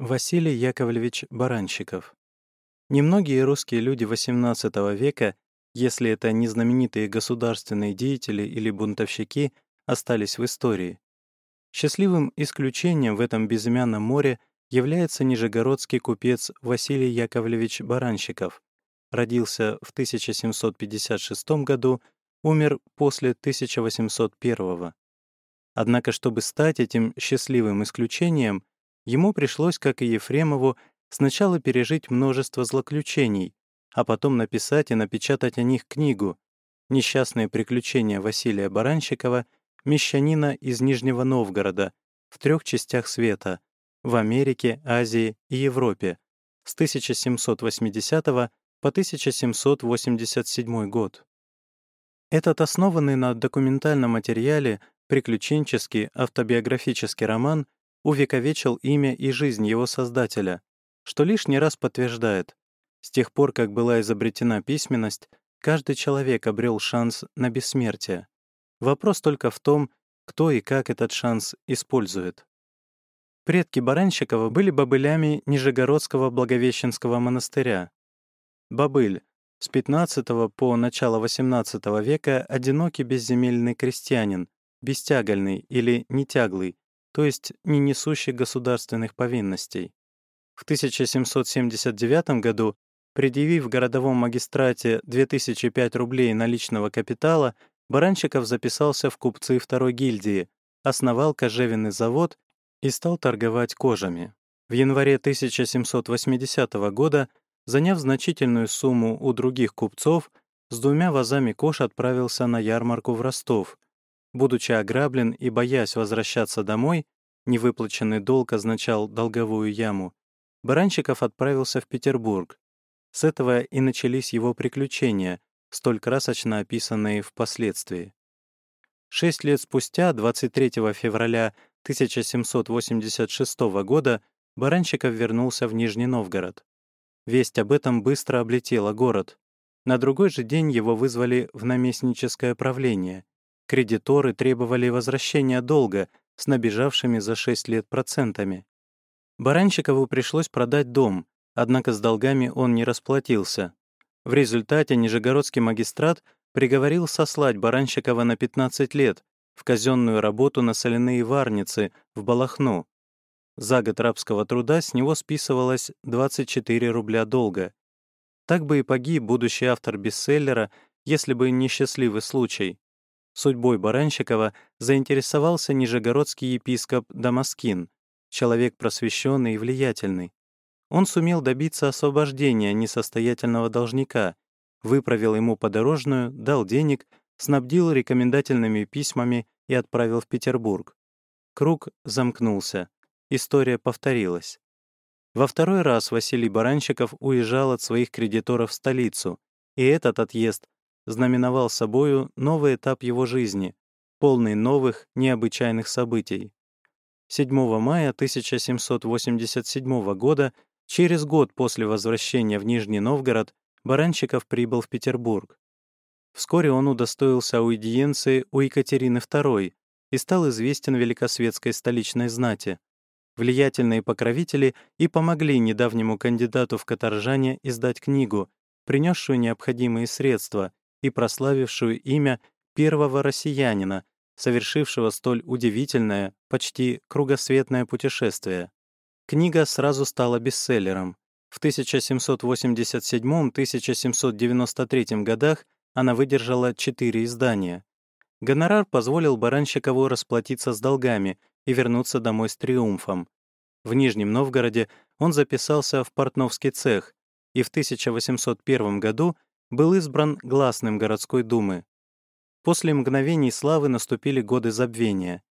Василий Яковлевич Баранщиков. Немногие русские люди XVIII века, если это не знаменитые государственные деятели или бунтовщики, остались в истории. Счастливым исключением в этом безымянном море является нижегородский купец Василий Яковлевич Баранщиков. Родился в 1756 году, умер после 1801. Однако, чтобы стать этим счастливым исключением, ему пришлось, как и Ефремову, сначала пережить множество злоключений, а потом написать и напечатать о них книгу «Несчастные приключения Василия Баранщикова, мещанина из Нижнего Новгорода» в трех частях света — в Америке, Азии и Европе с 1780 по 1787 год. Этот основанный на документальном материале приключенческий автобиографический роман увековечил имя и жизнь его создателя, что лишний раз подтверждает, с тех пор, как была изобретена письменность, каждый человек обрел шанс на бессмертие. Вопрос только в том, кто и как этот шанс использует. Предки Баранщикова были бобылями Нижегородского Благовещенского монастыря. Бобыль — с 15 по начало XVIII века одинокий безземельный крестьянин, бестягольный или нетяглый, то есть не несущий государственных повинностей. В 1779 году, предъявив в городовом магистрате 2005 рублей наличного капитала, Баранщиков записался в купцы второй гильдии, основал кожевенный завод и стал торговать кожами. В январе 1780 года, заняв значительную сумму у других купцов, с двумя вазами кож отправился на ярмарку в Ростов. Будучи ограблен и боясь возвращаться домой, невыплаченный долг означал долговую яму, Баранчиков отправился в Петербург. С этого и начались его приключения, столь красочно описанные впоследствии. Шесть лет спустя, 23 февраля 1786 года Баранчиков вернулся в Нижний Новгород. Весть об этом быстро облетела город. На другой же день его вызвали в наместническое правление. Кредиторы требовали возвращения долга с набежавшими за 6 лет процентами. Баранчикову пришлось продать дом, однако с долгами он не расплатился. В результате Нижегородский магистрат приговорил сослать Баранщикова на 15 лет в казенную работу на соляные варницы в Балахну. За год рабского труда с него списывалось 24 рубля долга. Так бы и погиб будущий автор бестселлера, если бы не счастливый случай. Судьбой Баранщикова заинтересовался нижегородский епископ Дамаскин, человек просвещенный и влиятельный. Он сумел добиться освобождения несостоятельного должника, выправил ему подорожную, дал денег — снабдил рекомендательными письмами и отправил в Петербург. Круг замкнулся. История повторилась. Во второй раз Василий Баранщиков уезжал от своих кредиторов в столицу, и этот отъезд знаменовал собою новый этап его жизни, полный новых, необычайных событий. 7 мая 1787 года, через год после возвращения в Нижний Новгород, Баранщиков прибыл в Петербург. Вскоре он удостоился аудиенции у Екатерины II и стал известен великосветской столичной знати. Влиятельные покровители и помогли недавнему кандидату в каторжане издать книгу, принесшую необходимые средства и прославившую имя первого россиянина, совершившего столь удивительное, почти кругосветное путешествие. Книга сразу стала бестселлером. В 1787-1793 годах она выдержала четыре издания. Гонорар позволил Баранщикову расплатиться с долгами и вернуться домой с триумфом. В Нижнем Новгороде он записался в портновский цех и в 1801 году был избран гласным городской думы. После мгновений славы наступили годы забвения.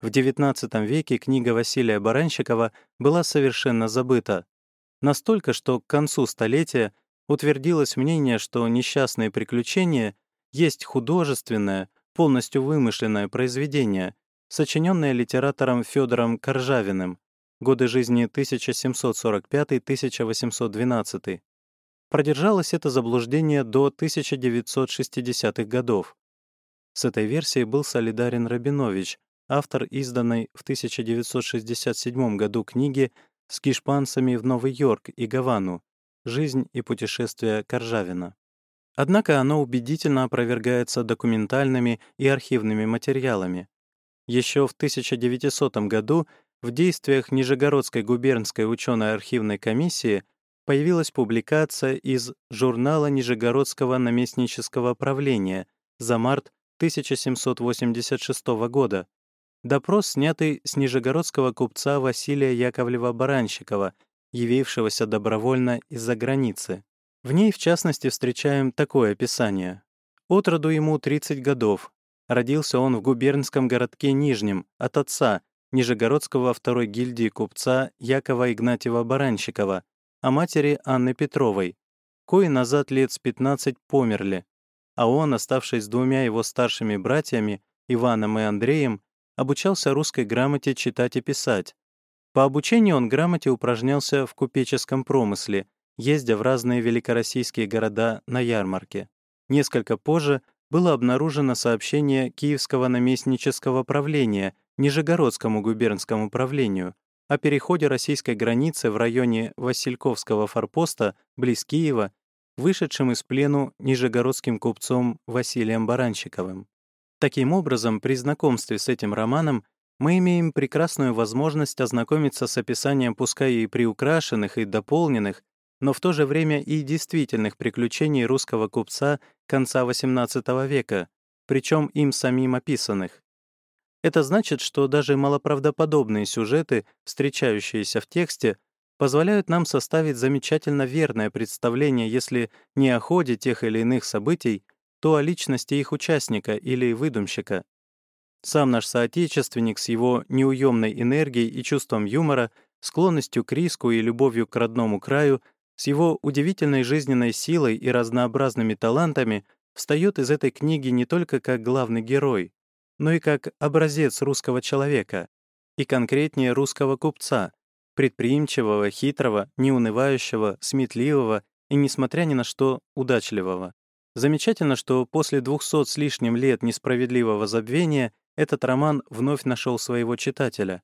В XIX веке книга Василия Баранщикова была совершенно забыта. Настолько, что к концу столетия утвердилось мнение, что «Несчастные приключения» есть художественное, полностью вымышленное произведение, сочиненное литератором Федором Коржавиным, годы жизни 1745-1812. Продержалось это заблуждение до 1960-х годов. С этой версией был солидарен Рабинович, автор изданной в 1967 году книги с кишпанцами в Новый Йорк и Гавану, жизнь и путешествия Коржавина. Однако оно убедительно опровергается документальными и архивными материалами. Еще в 1900 году в действиях Нижегородской губернской ученой-архивной комиссии появилась публикация из журнала Нижегородского наместнического правления за март 1786 года, допрос, снятый с нижегородского купца Василия Яковлева-Баранщикова, явившегося добровольно из-за границы. В ней, в частности, встречаем такое описание. От роду ему 30 годов. Родился он в губернском городке Нижнем от отца, Нижегородского второй гильдии купца Якова Игнатьева Баранщикова, а матери Анны Петровой, кои назад лет с 15 померли, а он, оставшись с двумя его старшими братьями, Иваном и Андреем, обучался русской грамоте читать и писать. По обучению он грамоте упражнялся в купеческом промысле, ездя в разные великороссийские города на ярмарке. Несколько позже было обнаружено сообщение Киевского наместнического правления Нижегородскому губернскому правлению о переходе российской границы в районе Васильковского форпоста близ Киева, вышедшим из плену нижегородским купцом Василием Баранщиковым. Таким образом, при знакомстве с этим романом мы имеем прекрасную возможность ознакомиться с описанием пускай и приукрашенных, и дополненных, но в то же время и действительных приключений русского купца конца XVIII века, причем им самим описанных. Это значит, что даже малоправдоподобные сюжеты, встречающиеся в тексте, позволяют нам составить замечательно верное представление, если не о ходе тех или иных событий, то о личности их участника или выдумщика. Сам наш соотечественник с его неуемной энергией и чувством юмора, склонностью к риску и любовью к родному краю, с его удивительной жизненной силой и разнообразными талантами встает из этой книги не только как главный герой, но и как образец русского человека, и конкретнее русского купца, предприимчивого, хитрого, неунывающего, сметливого и, несмотря ни на что, удачливого. Замечательно, что после 200 с лишним лет несправедливого забвения этот роман вновь нашел своего читателя.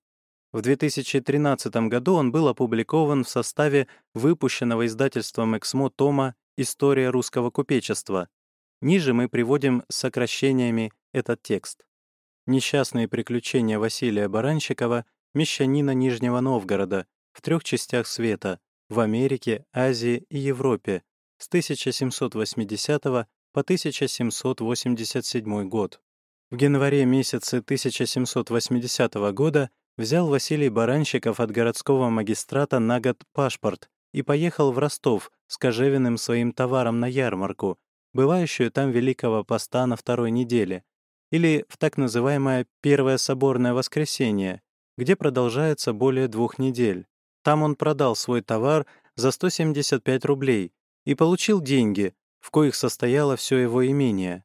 В 2013 году он был опубликован в составе выпущенного издательством «Эксмо» тома «История русского купечества». Ниже мы приводим сокращениями этот текст. Несчастные приключения Василия Баранщикова, мещанина Нижнего Новгорода, в трех частях света, в Америке, Азии и Европе, с 1780 по 1787 год. В январе месяце 1780 года взял Василий Баранщиков от городского магистрата на год паспорт и поехал в Ростов с кожевенным своим товаром на ярмарку, бывающую там Великого Поста на второй неделе, или в так называемое Первое соборное воскресенье, где продолжается более двух недель. Там он продал свой товар за 175 рублей, и получил деньги, в коих состояло все его имение.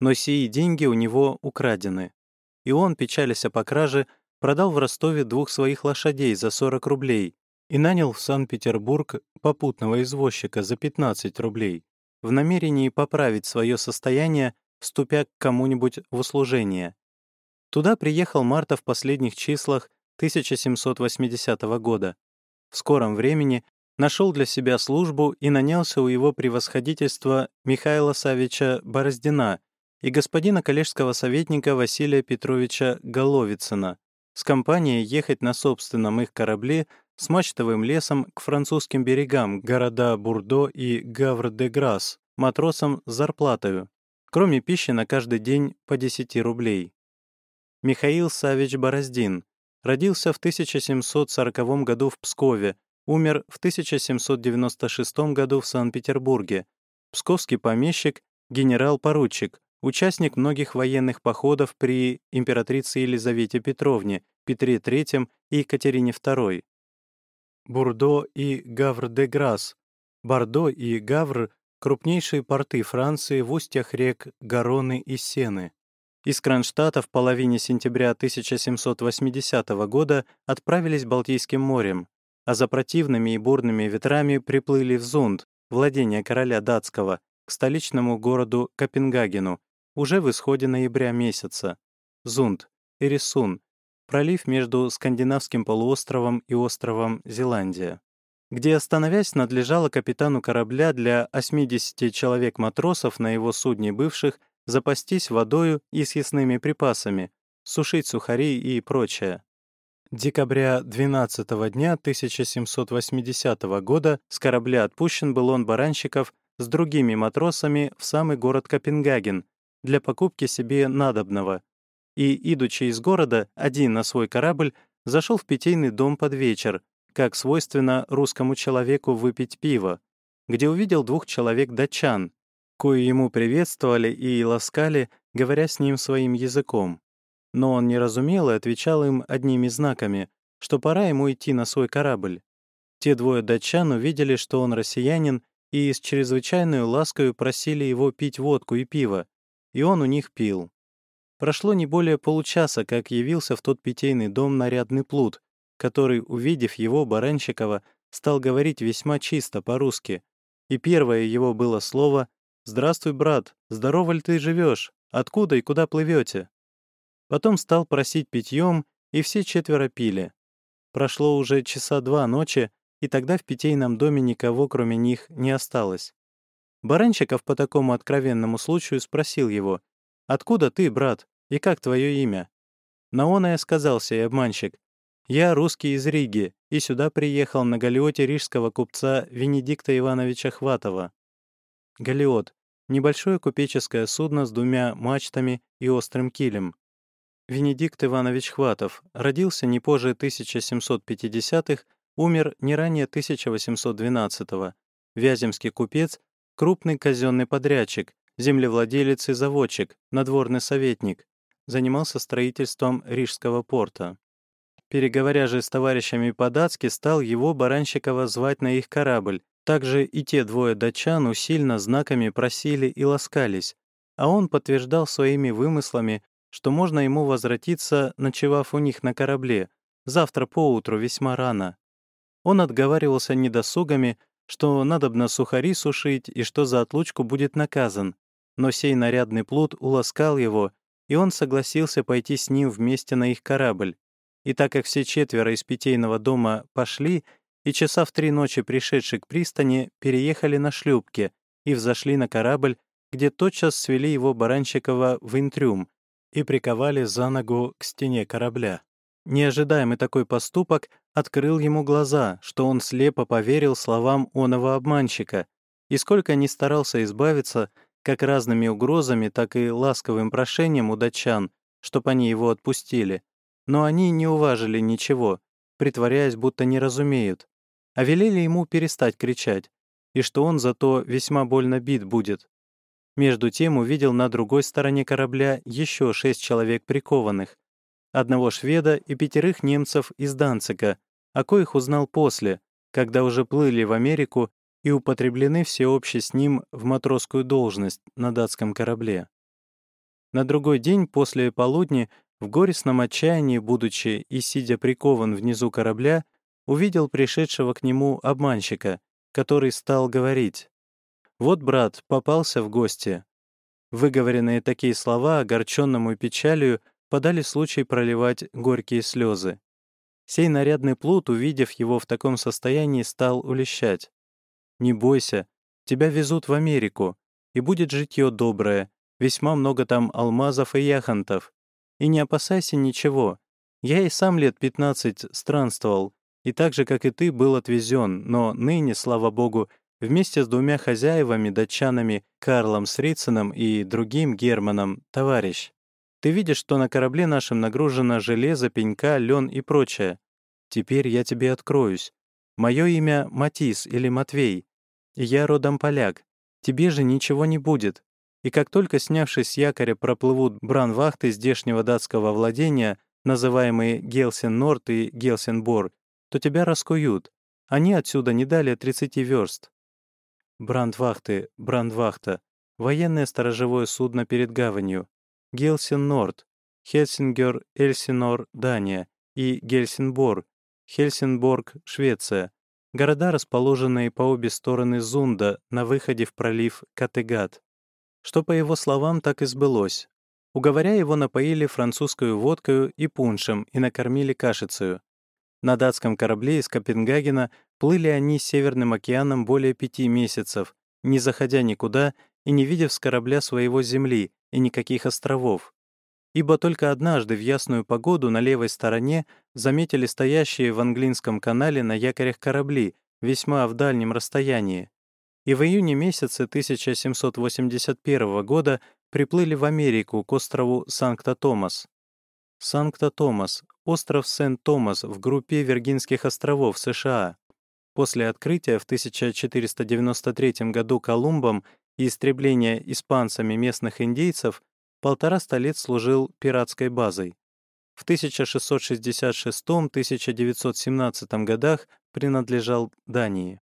Но сии деньги у него украдены. И он, печалясь о покраже, продал в Ростове двух своих лошадей за 40 рублей и нанял в Санкт-Петербург попутного извозчика за 15 рублей в намерении поправить свое состояние, вступя к кому-нибудь в услужение. Туда приехал Марта в последних числах 1780 года. В скором времени нашел для себя службу и нанялся у его превосходительства Михаила Савича Бороздина и господина коллежского советника Василия Петровича Головицына с компанией ехать на собственном их корабле с мачтовым лесом к французским берегам города Бурдо и Гавр-де-Грасс, матросам с зарплатою, кроме пищи на каждый день по 10 рублей. Михаил Савич Бороздин родился в 1740 году в Пскове Умер в 1796 году в Санкт-Петербурге. Псковский помещик, генерал-поручик, участник многих военных походов при императрице Елизавете Петровне, Петре III и Екатерине II. Бурдо и Гавр-де-Грасс. Бордо и Гавр — крупнейшие порты Франции в устьях рек Гароны и Сены. Из Кронштадта в половине сентября 1780 года отправились Балтийским морем а за противными и бурными ветрами приплыли в Зунд, владение короля датского, к столичному городу Копенгагену, уже в исходе ноября месяца. Зунд, Эрисун, пролив между Скандинавским полуостровом и островом Зеландия, где, остановясь, надлежало капитану корабля для 80 человек-матросов на его судне бывших запастись водою и съестными припасами, сушить сухари и прочее. Декабря 12 дня 1780 года с корабля отпущен был он Баранщиков с другими матросами в самый город Копенгаген для покупки себе надобного, и, идучи из города, один на свой корабль, зашел в питейный дом под вечер, как свойственно русскому человеку выпить пиво, где увидел двух человек-датчан, кои ему приветствовали и ласкали, говоря с ним своим языком. Но он не разумел и отвечал им одними знаками, что пора ему идти на свой корабль. Те двое датчан увидели, что он россиянин, и с чрезвычайной ласкою просили его пить водку и пиво, и он у них пил. Прошло не более получаса, как явился в тот питейный дом нарядный плут, который, увидев его, Баранщикова, стал говорить весьма чисто по-русски. И первое его было слово «Здравствуй, брат, здорово ли ты живешь? Откуда и куда плывете?» Потом стал просить питьем, и все четверо пили. Прошло уже часа два ночи, и тогда в питейном доме никого, кроме них, не осталось. Баранчиков по такому откровенному случаю спросил его, «Откуда ты, брат, и как твое имя?» На он сказал сей обманщик, «Я русский из Риги, и сюда приехал на галиоте рижского купца Венедикта Ивановича Хватова». Галиот — небольшое купеческое судно с двумя мачтами и острым килем. Венедикт Иванович Хватов родился не позже 1750-х, умер не ранее 1812-го. Вяземский купец, крупный казенный подрядчик, землевладелец и заводчик, надворный советник. Занимался строительством Рижского порта. Переговоря же с товарищами по-датски, стал его Баранщикова звать на их корабль. Также и те двое датчан усильно знаками просили и ласкались, а он подтверждал своими вымыслами, что можно ему возвратиться, ночевав у них на корабле, завтра поутру весьма рано. Он отговаривался недосугами, что надобно сухари сушить и что за отлучку будет наказан, но сей нарядный плут уласкал его, и он согласился пойти с ним вместе на их корабль. И так как все четверо из питейного дома пошли, и часа в три ночи пришедшие к пристани переехали на шлюпке и взошли на корабль, где тотчас свели его Баранщикова в интрюм, и приковали за ногу к стене корабля. Неожидаемый такой поступок открыл ему глаза, что он слепо поверил словам оного обманщика, и сколько ни старался избавиться, как разными угрозами, так и ласковым прошением у датчан, чтоб они его отпустили, но они не уважили ничего, притворяясь, будто не разумеют, а велели ему перестать кричать, и что он зато весьма больно бит будет. Между тем увидел на другой стороне корабля еще шесть человек прикованных, одного шведа и пятерых немцев из Данцика, о коих узнал после, когда уже плыли в Америку и употреблены всеобще с ним в матросскую должность на датском корабле. На другой день после полудня, в горестном отчаянии будучи и сидя прикован внизу корабля, увидел пришедшего к нему обманщика, который стал говорить «Вот, брат, попался в гости». Выговоренные такие слова, огорченному печалью, подали случай проливать горькие слезы. Сей нарядный плут, увидев его в таком состоянии, стал улещать. «Не бойся, тебя везут в Америку, и будет житье доброе, весьма много там алмазов и яхонтов. И не опасайся ничего. Я и сам лет пятнадцать странствовал, и так же, как и ты, был отвезен, но ныне, слава богу, Вместе с двумя хозяевами, датчанами, Карлом Сриценом и другим Германом, товарищ. Ты видишь, что на корабле нашем нагружено железо, пенька, лен и прочее. Теперь я тебе откроюсь. Мое имя Матис или Матвей. Я родом поляк. Тебе же ничего не будет. И как только, снявшись с якоря, проплывут бранвахты здешнего датского владения, называемые Гелсен-Норд и Гелсенбор, то тебя раскуют. Они отсюда не далее 30 верст. Брандвахты, Брандвахта, военное сторожевое судно перед гаванью, Гелсин-Норд, Хельсингер, Эльсинор, Дания и Гельсинбор, Хельсинборг, Швеция, города, расположенные по обе стороны Зунда на выходе в пролив Категат. Что, по его словам, так и сбылось. Уговоря его напоили французскую водкою и пуншем и накормили кашицею. На датском корабле из Копенгагена плыли они Северным океаном более пяти месяцев, не заходя никуда и не видев с корабля своего земли и никаких островов. Ибо только однажды в ясную погоду на левой стороне заметили стоящие в Английском канале на якорях корабли, весьма в дальнем расстоянии. И в июне месяце 1781 года приплыли в Америку к острову Санкта-Томас. Санкта-Томас — остров Сент-Томас в группе Виргинских островов США. После открытия в 1493 году Колумбом и истребления испанцами местных индейцев полтораста лет служил пиратской базой. В 1666-1917 годах принадлежал Дании.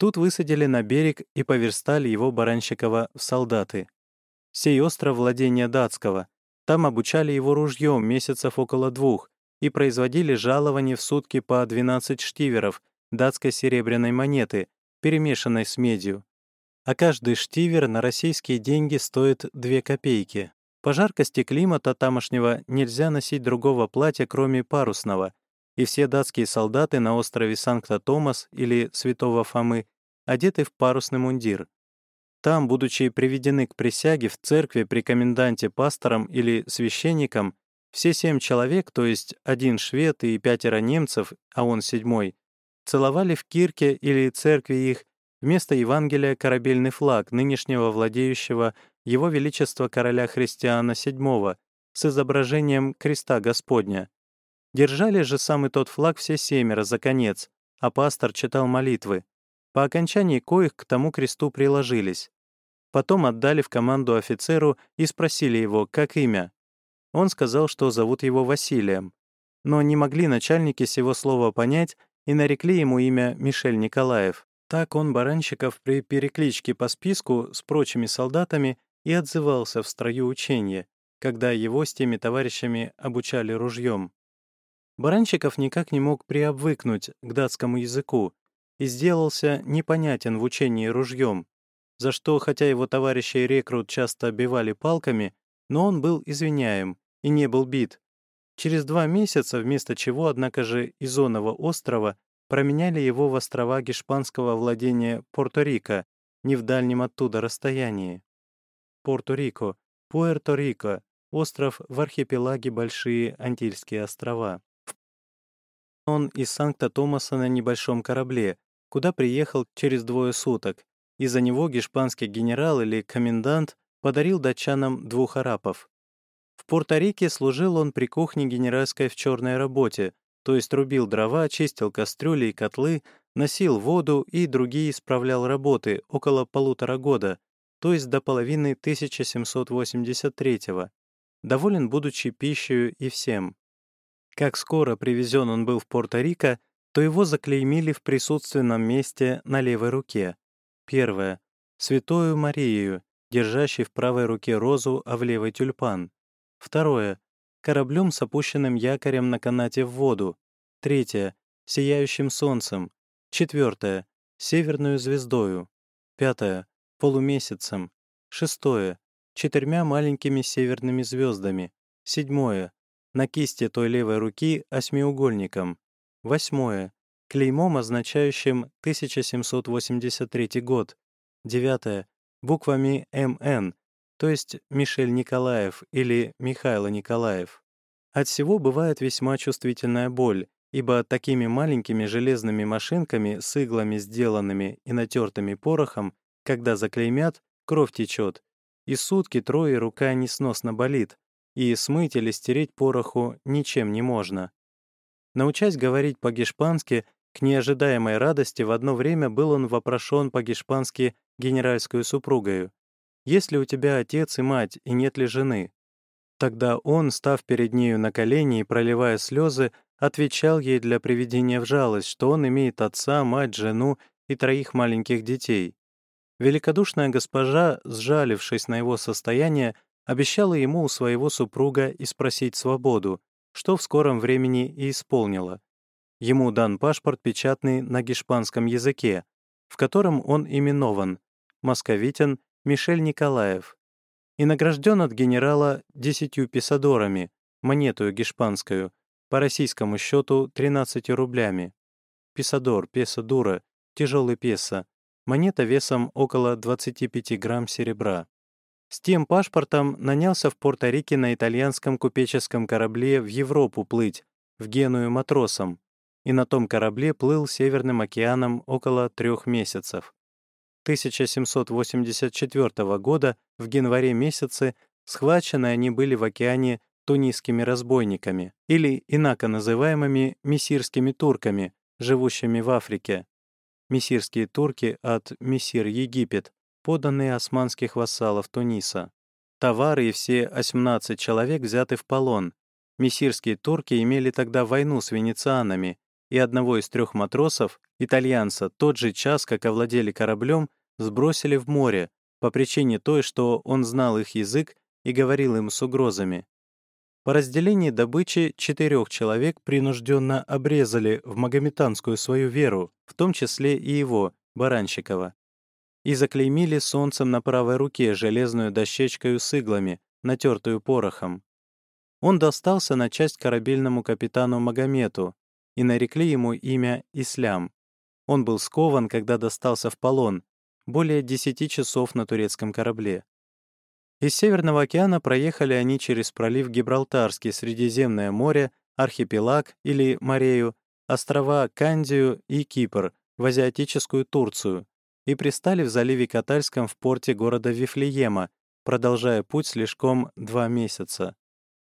Тут высадили на берег и поверстали его Баранщикова в солдаты. Сей остров владения датского. Там обучали его ружьем месяцев около двух и производили жалование в сутки по 12 штиверов датской серебряной монеты, перемешанной с медью. А каждый штивер на российские деньги стоит 2 копейки. По жаркости климата тамошнего нельзя носить другого платья, кроме парусного, и все датские солдаты на острове Санкта-Томас или Святого Фомы одеты в парусный мундир. Там, будучи приведены к присяге в церкви при коменданте пастором или священником, все семь человек, то есть один швед и пятеро немцев, а он седьмой, целовали в кирке или церкви их вместо Евангелия корабельный флаг нынешнего владеющего Его Величества короля Христиана VII с изображением креста Господня. Держали же самый тот флаг все семеро за конец, а пастор читал молитвы. По окончании коих к тому кресту приложились. Потом отдали в команду офицеру и спросили его, как имя. Он сказал, что зовут его Василием. Но не могли начальники сего слова понять и нарекли ему имя Мишель Николаев. Так он Баранщиков при перекличке по списку с прочими солдатами и отзывался в строю учения, когда его с теми товарищами обучали ружьем. Баранщиков никак не мог приобвыкнуть к датскому языку и сделался непонятен в учении ружьем, за что, хотя его товарищи и рекрут часто бивали палками, но он был извиняем и не был бит. Через два месяца, вместо чего, однако же, из Онного острова променяли его в острова гешпанского владения Порто-Рико, не в дальнем оттуда расстоянии. Порто-Рико, Пуэрто-Рико, остров в архипелаге Большие Антильские острова. Он из Санкта-Томаса на небольшом корабле, куда приехал через двое суток, и за него гешпанский генерал или комендант подарил датчанам двух арапов. В Пуэрто-Рике служил он при кухне генеральской в черной работе, то есть рубил дрова, чистил кастрюли и котлы, носил воду и другие исправлял работы около полутора года, то есть до половины 1783-го, доволен будучи пищей и всем. Как скоро привезен он был в Пуэрто-Рико, то его заклеймили в присутственном месте на левой руке. Первое. Святую Марию, держащей в правой руке розу, а в левой тюльпан. Второе. Кораблем с опущенным якорем на канате в воду. Третье. Сияющим солнцем. Четвертое. Северную звездою. Пятое. Полумесяцем. Шестое. Четырьмя маленькими северными звездами. Седьмое на кисти той левой руки осьмиугольником. Восьмое. Клеймом, означающим 1783 год. Девятое. Буквами МН, то есть Мишель Николаев или Михайло Николаев. От всего бывает весьма чувствительная боль, ибо такими маленькими железными машинками с иглами, сделанными и натертыми порохом, когда заклеймят, кровь течет, и сутки трое рука несносно болит, и смыть или стереть пороху ничем не можно. Научась говорить по-гешпански, к неожидаемой радости в одно время был он вопрошен по-гешпански генеральскую супругою. «Есть ли у тебя отец и мать, и нет ли жены?» Тогда он, став перед нею на колени и проливая слезы, отвечал ей для приведения в жалость, что он имеет отца, мать, жену и троих маленьких детей. Великодушная госпожа, сжалившись на его состояние, обещала ему у своего супруга и спросить свободу, что в скором времени и исполнила. Ему дан паспорт печатный на гешпанском языке, в котором он именован «Московитин Мишель Николаев». и награжден от генерала десятью песадорами, монетую гешпанскую, по российскому счету 13 рублями. Песадор, песо дура, тяжелый песо, монета весом около 25 грамм серебра. С тем паспортом нанялся в Порто-Рике на итальянском купеческом корабле в Европу плыть, в Геную матросом, и на том корабле плыл Северным океаном около трех месяцев. 1784 года в январе месяце схвачены они были в океане тунисскими разбойниками или инако называемыми мессирскими турками, живущими в Африке. Мессирские турки от Мессир Египет, поданные османских вассалов Туниса. Товары и все 18 человек взяты в полон. Мессирские турки имели тогда войну с венецианами, и одного из трех матросов, итальянца, тот же час, как овладели кораблем, сбросили в море, по причине той, что он знал их язык и говорил им с угрозами. По разделении добычи четырех человек принужденно обрезали в магометанскую свою веру, в том числе и его, Баранщикова, и заклеймили солнцем на правой руке железную дощечкою с иглами, натертую порохом. Он достался на часть корабельному капитану Магомету, и нарекли ему имя Ислям. Он был скован, когда достался в полон, более десяти часов на турецком корабле. Из Северного океана проехали они через пролив Гибралтарский, Средиземное море, архипелаг или Морею, острова Кандию и Кипр в азиатическую Турцию и пристали в заливе Катальском в порте города Вифлеема, продолжая путь слишком два месяца.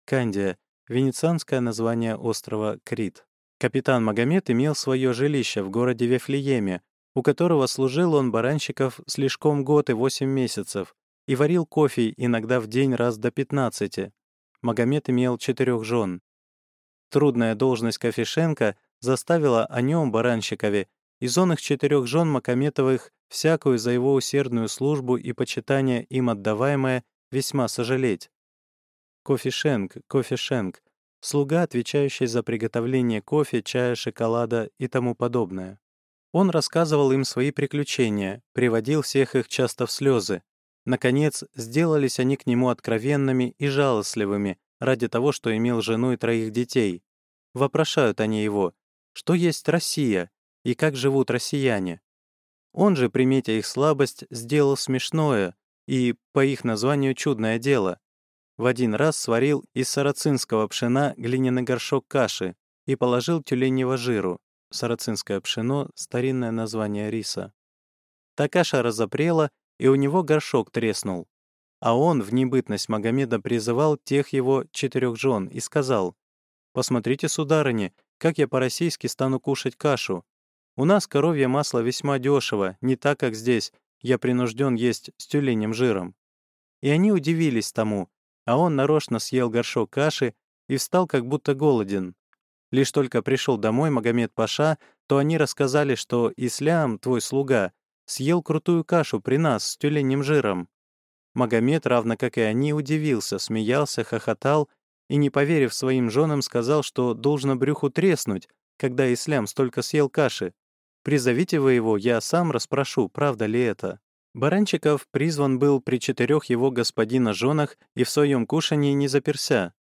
Кандия — венецианское название острова Крит. Капитан Магомед имел свое жилище в городе Вифлееме, у которого служил он баранщиков слишком год и восемь месяцев, и варил кофе иногда в день раз до пятнадцати. Магомед имел четырех жен. Трудная должность кофешенка заставила о нем, баранщикове, из он их четырех жен Макометовых всякую за его усердную службу и почитание им отдаваемое весьма сожалеть. Кофешенк, кофешенк, слуга, отвечающий за приготовление кофе, чая, шоколада и тому подобное. Он рассказывал им свои приключения, приводил всех их часто в слезы. Наконец, сделались они к нему откровенными и жалостливыми ради того, что имел жену и троих детей. Вопрошают они его, что есть Россия и как живут россияне. Он же, приметя их слабость, сделал смешное и, по их названию, чудное дело. В один раз сварил из сарацинского пшена глиняный горшок каши и положил тюленевого жиру. Сарацинское пшено — старинное название риса. Та каша разопрела, и у него горшок треснул. А он в небытность Магомеда призывал тех его четырех жен и сказал, «Посмотрите, сударыни, как я по-российски стану кушать кашу. У нас коровье масло весьма дешево, не так, как здесь, я принужден есть с тюленем жиром». И они удивились тому, а он нарочно съел горшок каши и встал как будто голоден. Лишь только пришел домой Магомед Паша, то они рассказали, что Ислям, твой слуга, съел крутую кашу при нас с тюленем жиром. Магомед, равно как и они, удивился, смеялся, хохотал и, не поверив своим женам, сказал, что должно брюху треснуть, когда Ислям столько съел каши. Призовите вы его, я сам расспрошу, правда ли это. Баранчиков призван был при четырех его господина женах и в своем кушании не заперся.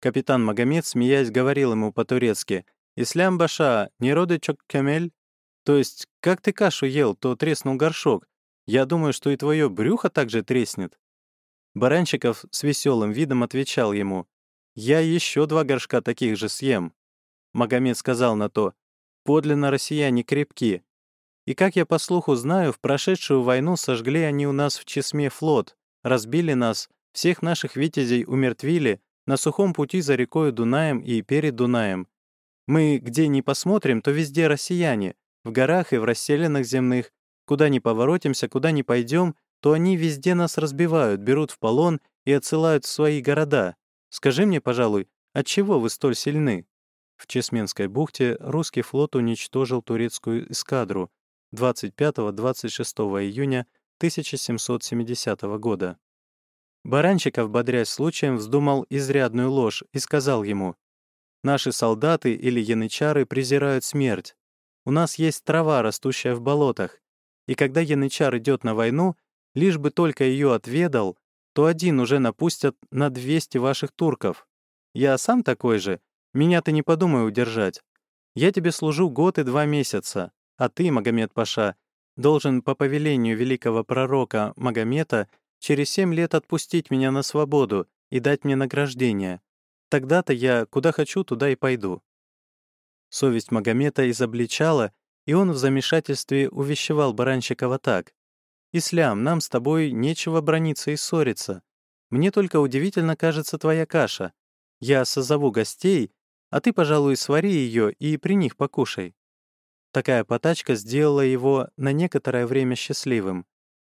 Капитан Магомед, смеясь, говорил ему по-турецки «Ислям Баша, не роды чок кемель?» То есть, как ты кашу ел, то треснул горшок. Я думаю, что и твое брюхо также треснет. Баранчиков с веселым видом отвечал ему «Я еще два горшка таких же съем». Магомед сказал на то «Подлинно россияне крепки, и, как я по слуху знаю, в прошедшую войну сожгли они у нас в Чесме флот, разбили нас, всех наших витязей умертвили на сухом пути за рекой Дунаем и перед Дунаем. Мы где ни посмотрим, то везде россияне, в горах и в расселенных земных. Куда ни поворотимся, куда ни пойдем, то они везде нас разбивают, берут в полон и отсылают в свои города. Скажи мне, пожалуй, отчего вы столь сильны?» В Чесменской бухте русский флот уничтожил турецкую эскадру, 25-26 июня 1770 года. Баранчиков, бодрясь случаем, вздумал изрядную ложь и сказал ему, «Наши солдаты или янычары презирают смерть. У нас есть трава, растущая в болотах, и когда янычар идет на войну, лишь бы только ее отведал, то один уже напустят на 200 ваших турков. Я сам такой же, меня ты не подумай удержать. Я тебе служу год и два месяца, а ты, Магомед Паша, должен по повелению великого пророка Магомета через семь лет отпустить меня на свободу и дать мне награждение. Тогда-то я куда хочу, туда и пойду». Совесть Магомета изобличала, и он в замешательстве увещевал Баранщикова так. «Ислям, нам с тобой нечего брониться и ссориться. Мне только удивительно кажется твоя каша. Я созову гостей, а ты, пожалуй, свари ее и при них покушай». Такая потачка сделала его на некоторое время счастливым.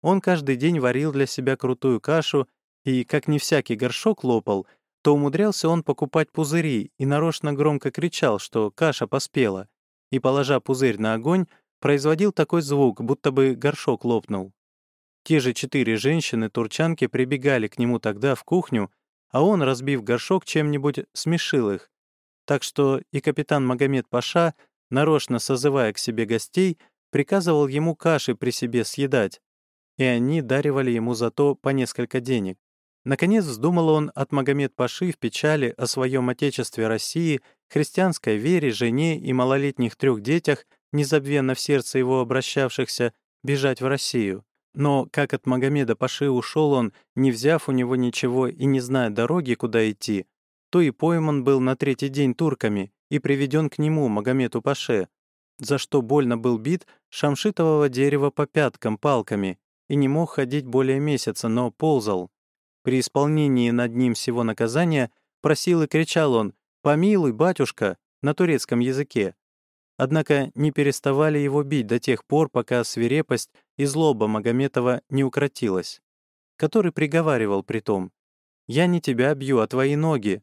Он каждый день варил для себя крутую кашу, и, как не всякий горшок лопал, то умудрялся он покупать пузыри и нарочно громко кричал, что каша поспела, и, положа пузырь на огонь, производил такой звук, будто бы горшок лопнул. Те же четыре женщины-турчанки прибегали к нему тогда в кухню, а он, разбив горшок чем-нибудь, смешил их. Так что и капитан Магомед Паша, нарочно созывая к себе гостей, приказывал ему каши при себе съедать, и они даривали ему за то по несколько денег. Наконец вздумал он от Магомед Паши в печали о своем отечестве России, христианской вере, жене и малолетних трех детях, незабвенно в сердце его обращавшихся, бежать в Россию. Но как от Магомеда Паши ушел он, не взяв у него ничего и не зная дороги, куда идти, то и пойман был на третий день турками и приведен к нему, Магомету Паше, за что больно был бит шамшитового дерева по пяткам палками и не мог ходить более месяца, но ползал. При исполнении над ним всего наказания просил и кричал он «Помилуй, батюшка!» на турецком языке. Однако не переставали его бить до тех пор, пока свирепость и злоба Магометова не укротилась. Который приговаривал при том «Я не тебя бью, а твои ноги.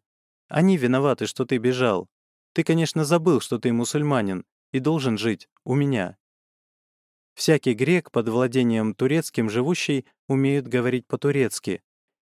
Они виноваты, что ты бежал. Ты, конечно, забыл, что ты мусульманин и должен жить у меня». Всякий грек под владением турецким живущий умеет говорить по-турецки,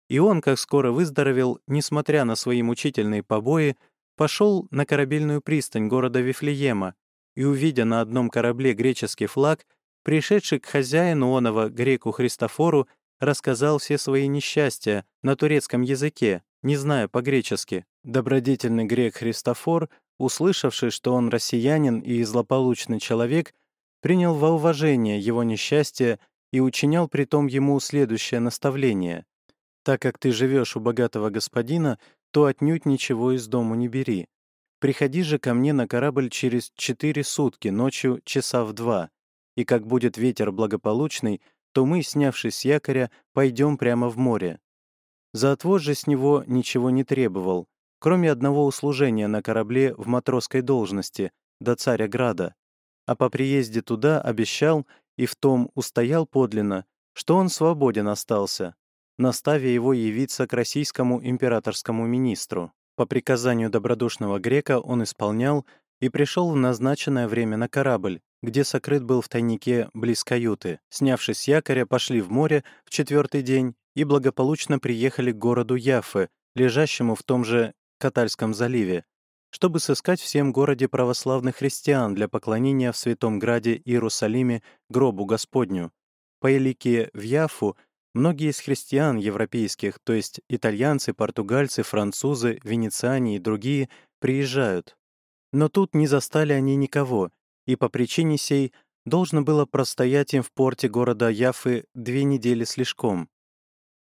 и он, как скоро выздоровел, несмотря на свои мучительные побои, пошел на корабельную пристань города Вифлеема и, увидя на одном корабле греческий флаг, пришедший к хозяину оного, греку Христофору, рассказал все свои несчастья на турецком языке, не зная по-гречески. Добродетельный грек Христофор, услышавший, что он россиянин и злополучный человек, принял во уважение его несчастье и учинял притом ему следующее наставление. Так как ты живешь у богатого господина, то отнюдь ничего из дому не бери. Приходи же ко мне на корабль через четыре сутки, ночью часа в два, и как будет ветер благополучный, то мы, снявшись с якоря, пойдем прямо в море. За отвоз же с него ничего не требовал, кроме одного услужения на корабле в матросской должности, до царя Града, а по приезде туда обещал и в том устоял подлинно, что он свободен остался, наставя его явиться к российскому императорскому министру. По приказанию добродушного грека он исполнял и пришел в назначенное время на корабль, где сокрыт был в тайнике близ каюты. Снявшись с якоря, пошли в море в четвертый день и благополучно приехали к городу Яффе, лежащему в том же Катальском заливе, чтобы сыскать всем городе православных христиан для поклонения в Святом Граде Иерусалиме гробу Господню. По Элике в Яфу Многие из христиан европейских, то есть итальянцы, португальцы, французы, венециане и другие, приезжают. Но тут не застали они никого, и по причине сей должно было простоять им в порте города Яфы две недели слишком.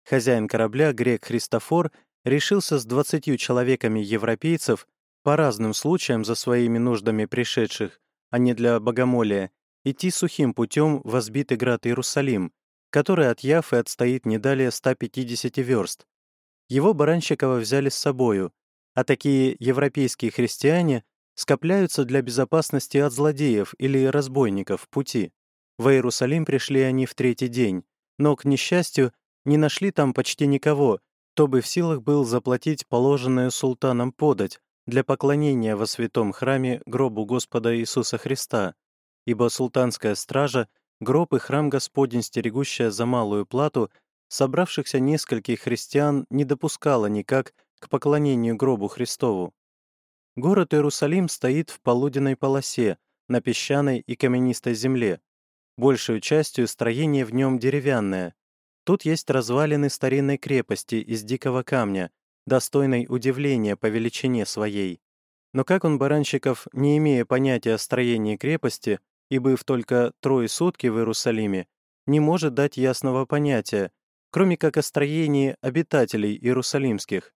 Хозяин корабля, грек Христофор, решился с двадцатью человеками европейцев по разным случаям за своими нуждами пришедших, а не для богомолия, идти сухим путем в возбитый град Иерусалим, который от Яфы отстоит не далее 150 верст. Его Баранщикова взяли с собою, а такие европейские христиане скопляются для безопасности от злодеев или разбойников в пути. В Иерусалим пришли они в третий день, но, к несчастью, не нашли там почти никого, кто бы в силах был заплатить положенную султаном подать для поклонения во святом храме гробу Господа Иисуса Христа, ибо султанская стража Гроб и храм Господень, стерегущая за малую плату, собравшихся нескольких христиан не допускала никак к поклонению гробу Христову. Город Иерусалим стоит в полуденной полосе, на песчаной и каменистой земле. Большую частью строение в нем деревянное. Тут есть развалины старинной крепости из дикого камня, достойной удивления по величине своей. Но как он, Баранщиков, не имея понятия о строении крепости, и быв только трое сутки в Иерусалиме, не может дать ясного понятия, кроме как о строении обитателей иерусалимских,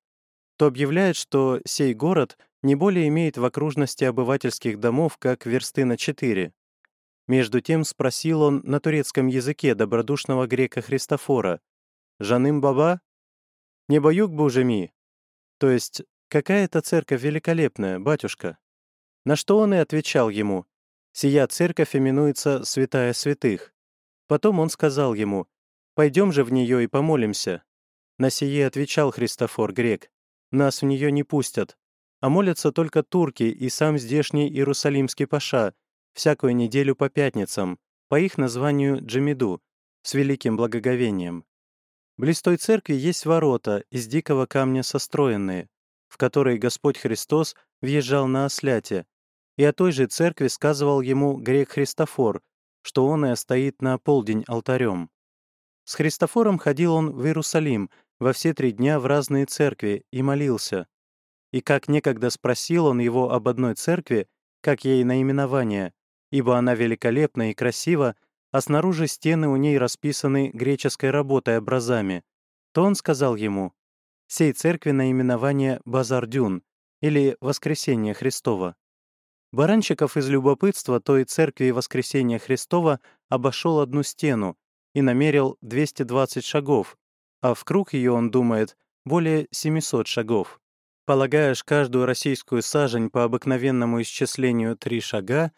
то объявляет, что сей город не более имеет в окружности обывательских домов, как версты на четыре. Между тем спросил он на турецком языке добродушного грека Христофора, «Жаным баба?» «Не боюк бужеми?» То есть, какая это церковь великолепная, батюшка? На что он и отвечал ему, «Сия церковь именуется Святая Святых». Потом он сказал ему, «Пойдем же в нее и помолимся». На сие отвечал Христофор грек, «Нас в нее не пустят, а молятся только турки и сам здешний Иерусалимский паша, всякую неделю по пятницам, по их названию Джамиду, с великим благоговением. Близ той церкви есть ворота, из дикого камня состроенные, в которые Господь Христос въезжал на осляте, и о той же церкви сказывал ему грек Христофор, что он и стоит на полдень алтарем. С Христофором ходил он в Иерусалим во все три дня в разные церкви и молился. И как некогда спросил он его об одной церкви, как ей наименование, ибо она великолепна и красива, а снаружи стены у ней расписаны греческой работой образами, то он сказал ему, «Сей церкви наименование Базардюн» или «Воскресение Христова». Баранчиков из любопытства той церкви Воскресения Христова обошел одну стену и намерил 220 шагов, а в круг ее, он думает, более 700 шагов. Полагаешь каждую российскую сажень по обыкновенному исчислению три шага,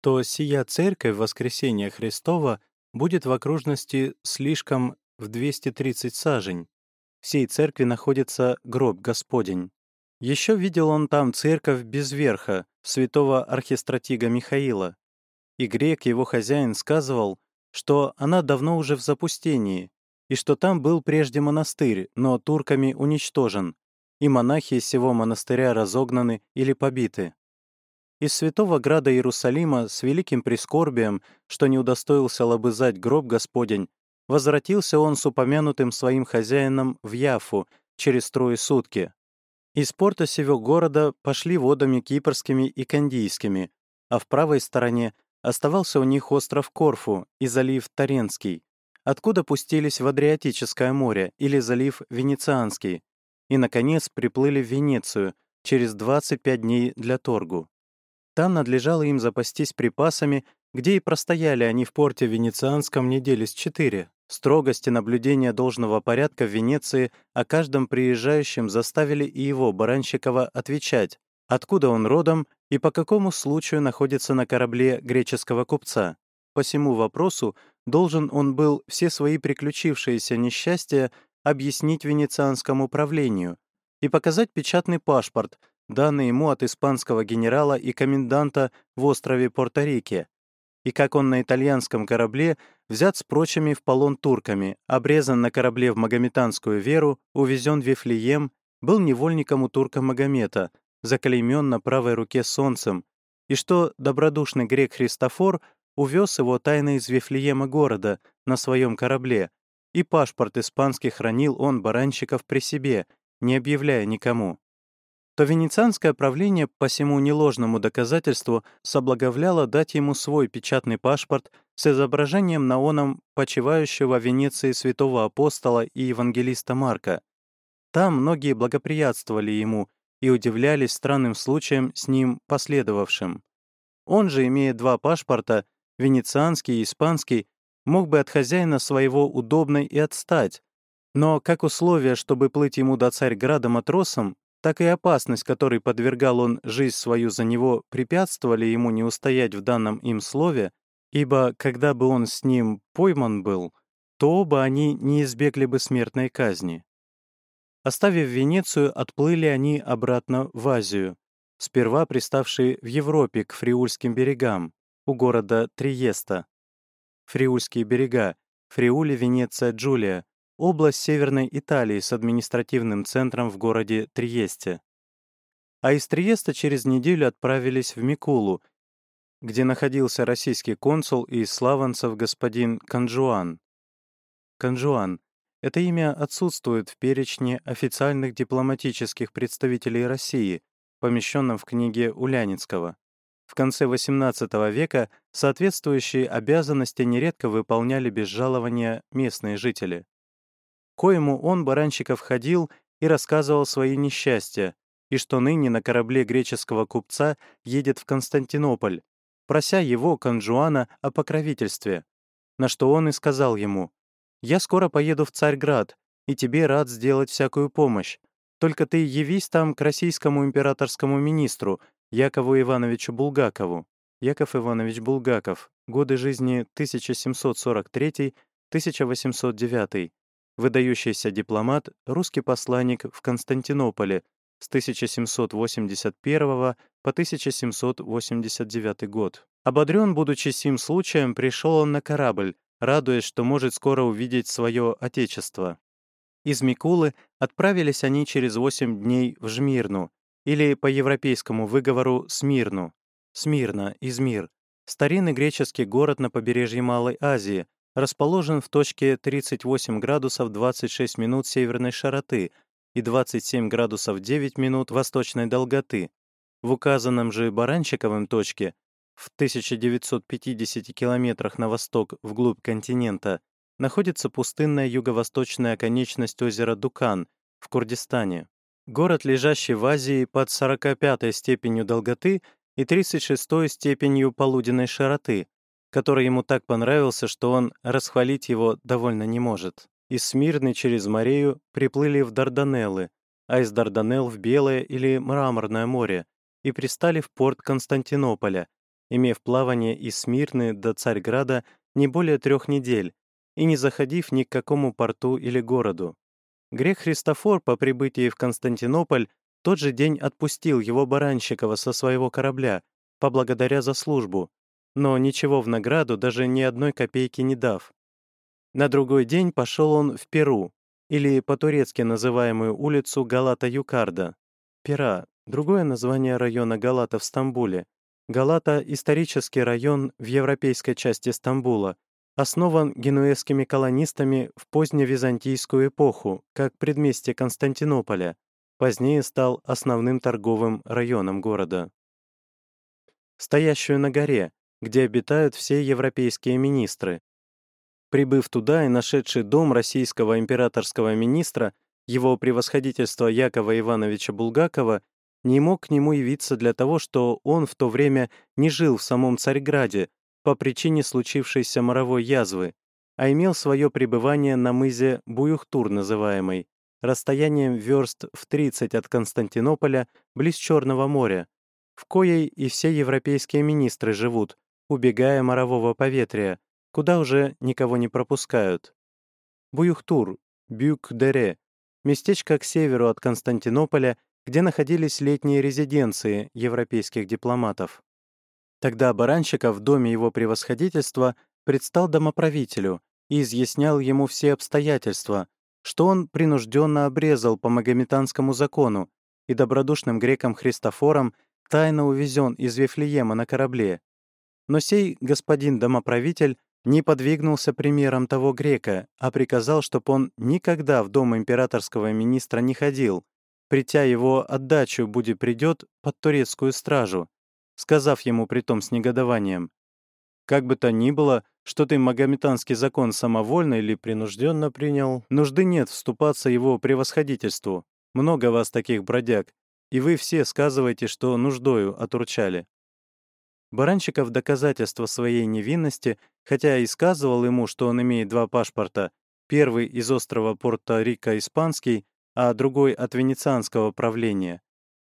то сия церковь Воскресения Христова будет в окружности слишком в 230 сажень. В сей церкви находится гроб Господень. Еще видел он там церковь без верха, святого архистратига Михаила. И грек, его хозяин, сказывал, что она давно уже в запустении, и что там был прежде монастырь, но турками уничтожен, и монахи из всего монастыря разогнаны или побиты. Из святого града Иерусалима с великим прискорбием, что не удостоился лобызать гроб Господень, возвратился он с упомянутым своим хозяином в Яфу через трое сутки. Из порта сего города пошли водами кипрскими и кандийскими, а в правой стороне оставался у них остров Корфу и залив Таренский, откуда пустились в Адриатическое море или залив Венецианский, и, наконец, приплыли в Венецию через 25 дней для торгу. Там надлежало им запастись припасами, где и простояли они в порте Венецианском недели с четыре. Строгости наблюдения должного порядка в Венеции о каждом приезжающем заставили и его, Баранщикова, отвечать, откуда он родом и по какому случаю находится на корабле греческого купца. По всему вопросу должен он был все свои приключившиеся несчастья объяснить венецианскому правлению и показать печатный паспорт, данный ему от испанского генерала и коменданта в острове Порто-Рике, и как он на итальянском корабле взят с прочими в полон турками, обрезан на корабле в магометанскую веру, увезен в Вифлеем, был невольником у турка Магомета, заклеймен на правой руке солнцем, и что добродушный грек Христофор увез его тайно из Вифлеема города на своем корабле, и паспорт испанский хранил он баранщиков при себе, не объявляя никому то венецианское правление по всему неложному доказательству соблаговляло дать ему свой печатный паспорт с изображением на оном почивающего в Венеции святого апостола и евангелиста Марка. Там многие благоприятствовали ему и удивлялись странным случаем с ним последовавшим. Он же, имея два паспорта, венецианский и испанский, мог бы от хозяина своего удобно и отстать, но как условие, чтобы плыть ему до Царьграда матросом, так и опасность, которой подвергал он жизнь свою за него, препятствовали ему не устоять в данном им слове, ибо когда бы он с ним пойман был, то оба они не избегли бы смертной казни. Оставив Венецию, отплыли они обратно в Азию, сперва приставшие в Европе к Фриульским берегам, у города Триеста. Фриульские берега, Фриули, Венеция, Джулия, область Северной Италии с административным центром в городе Триесте. А из Триеста через неделю отправились в Микулу, где находился российский консул из славонцев господин Канжуан. Канжуан Это имя отсутствует в перечне официальных дипломатических представителей России, помещенном в книге Уляницкого. В конце XVIII века соответствующие обязанности нередко выполняли без жалования местные жители. Коему он, Баранщиков, ходил и рассказывал свои несчастья, и что ныне на корабле греческого купца едет в Константинополь, прося его, Канжуана, о покровительстве. На что он и сказал ему, «Я скоро поеду в Царьград, и тебе рад сделать всякую помощь. Только ты явись там к российскому императорскому министру, Якову Ивановичу Булгакову». Яков Иванович Булгаков. Годы жизни 1743-1809 выдающийся дипломат, русский посланник в Константинополе с 1781 по 1789 год. Ободрен, будучи сим случаем, пришел он на корабль, радуясь, что может скоро увидеть свое отечество. Из Микулы отправились они через 8 дней в Жмирну, или по европейскому выговору Смирну. Смирна, Измир. Старинный греческий город на побережье Малой Азии, расположен в точке 38 градусов 26 минут северной широты и 27 градусов 9 минут восточной долготы. В указанном же Баранчиковом точке в 1950 километрах на восток вглубь континента находится пустынная юго-восточная оконечность озера Дукан в Курдистане. Город, лежащий в Азии под 45 степенью долготы и 36 степенью полуденной широты, который ему так понравился, что он расхвалить его довольно не может. Из Смирны через Морею приплыли в Дарданеллы, а из Дарданелл в Белое или Мраморное море и пристали в порт Константинополя, имев плавание из Смирны до Царьграда не более трех недель и не заходив ни к какому порту или городу. Грек Христофор по прибытии в Константинополь тот же день отпустил его Баранщикова со своего корабля, поблагодаря за службу, но ничего в награду, даже ни одной копейки не дав. На другой день пошел он в Перу, или по-турецки называемую улицу Галата-Юкарда. Пера — другое название района Галата в Стамбуле. Галата — исторический район в европейской части Стамбула, основан генуэзскими колонистами в поздневизантийскую эпоху, как предместье Константинополя, позднее стал основным торговым районом города. Стоящую на горе, где обитают все европейские министры. Прибыв туда и нашедший дом российского императорского министра, его превосходительство Якова Ивановича Булгакова не мог к нему явиться для того, что он в то время не жил в самом Царьграде по причине случившейся моровой язвы, а имел свое пребывание на мызе Буюхтур называемый, расстоянием верст в 30 от Константинополя близ Черного моря, в коей и все европейские министры живут, убегая морового поветрия, куда уже никого не пропускают. Буюхтур, Бюк-Дере, местечко к северу от Константинополя, где находились летние резиденции европейских дипломатов. Тогда Баранщиков в доме его превосходительства предстал домоправителю и изъяснял ему все обстоятельства, что он принужденно обрезал по магометанскому закону и добродушным грекам Христофором тайно увезен из Вифлеема на корабле, но сей господин домоправитель не подвигнулся примером того грека, а приказал, чтоб он никогда в дом императорского министра не ходил, притя его отдачу буди придет под турецкую стражу, сказав ему притом с негодованием, «Как бы то ни было, что ты магометанский закон самовольно или принужденно принял, нужды нет вступаться его превосходительству. Много вас таких бродяг, и вы все сказываете, что нуждою отурчали. Баранчиков доказательство своей невинности, хотя и сказывал ему, что он имеет два паспорта, первый из острова Порто-Рико испанский, а другой от венецианского правления.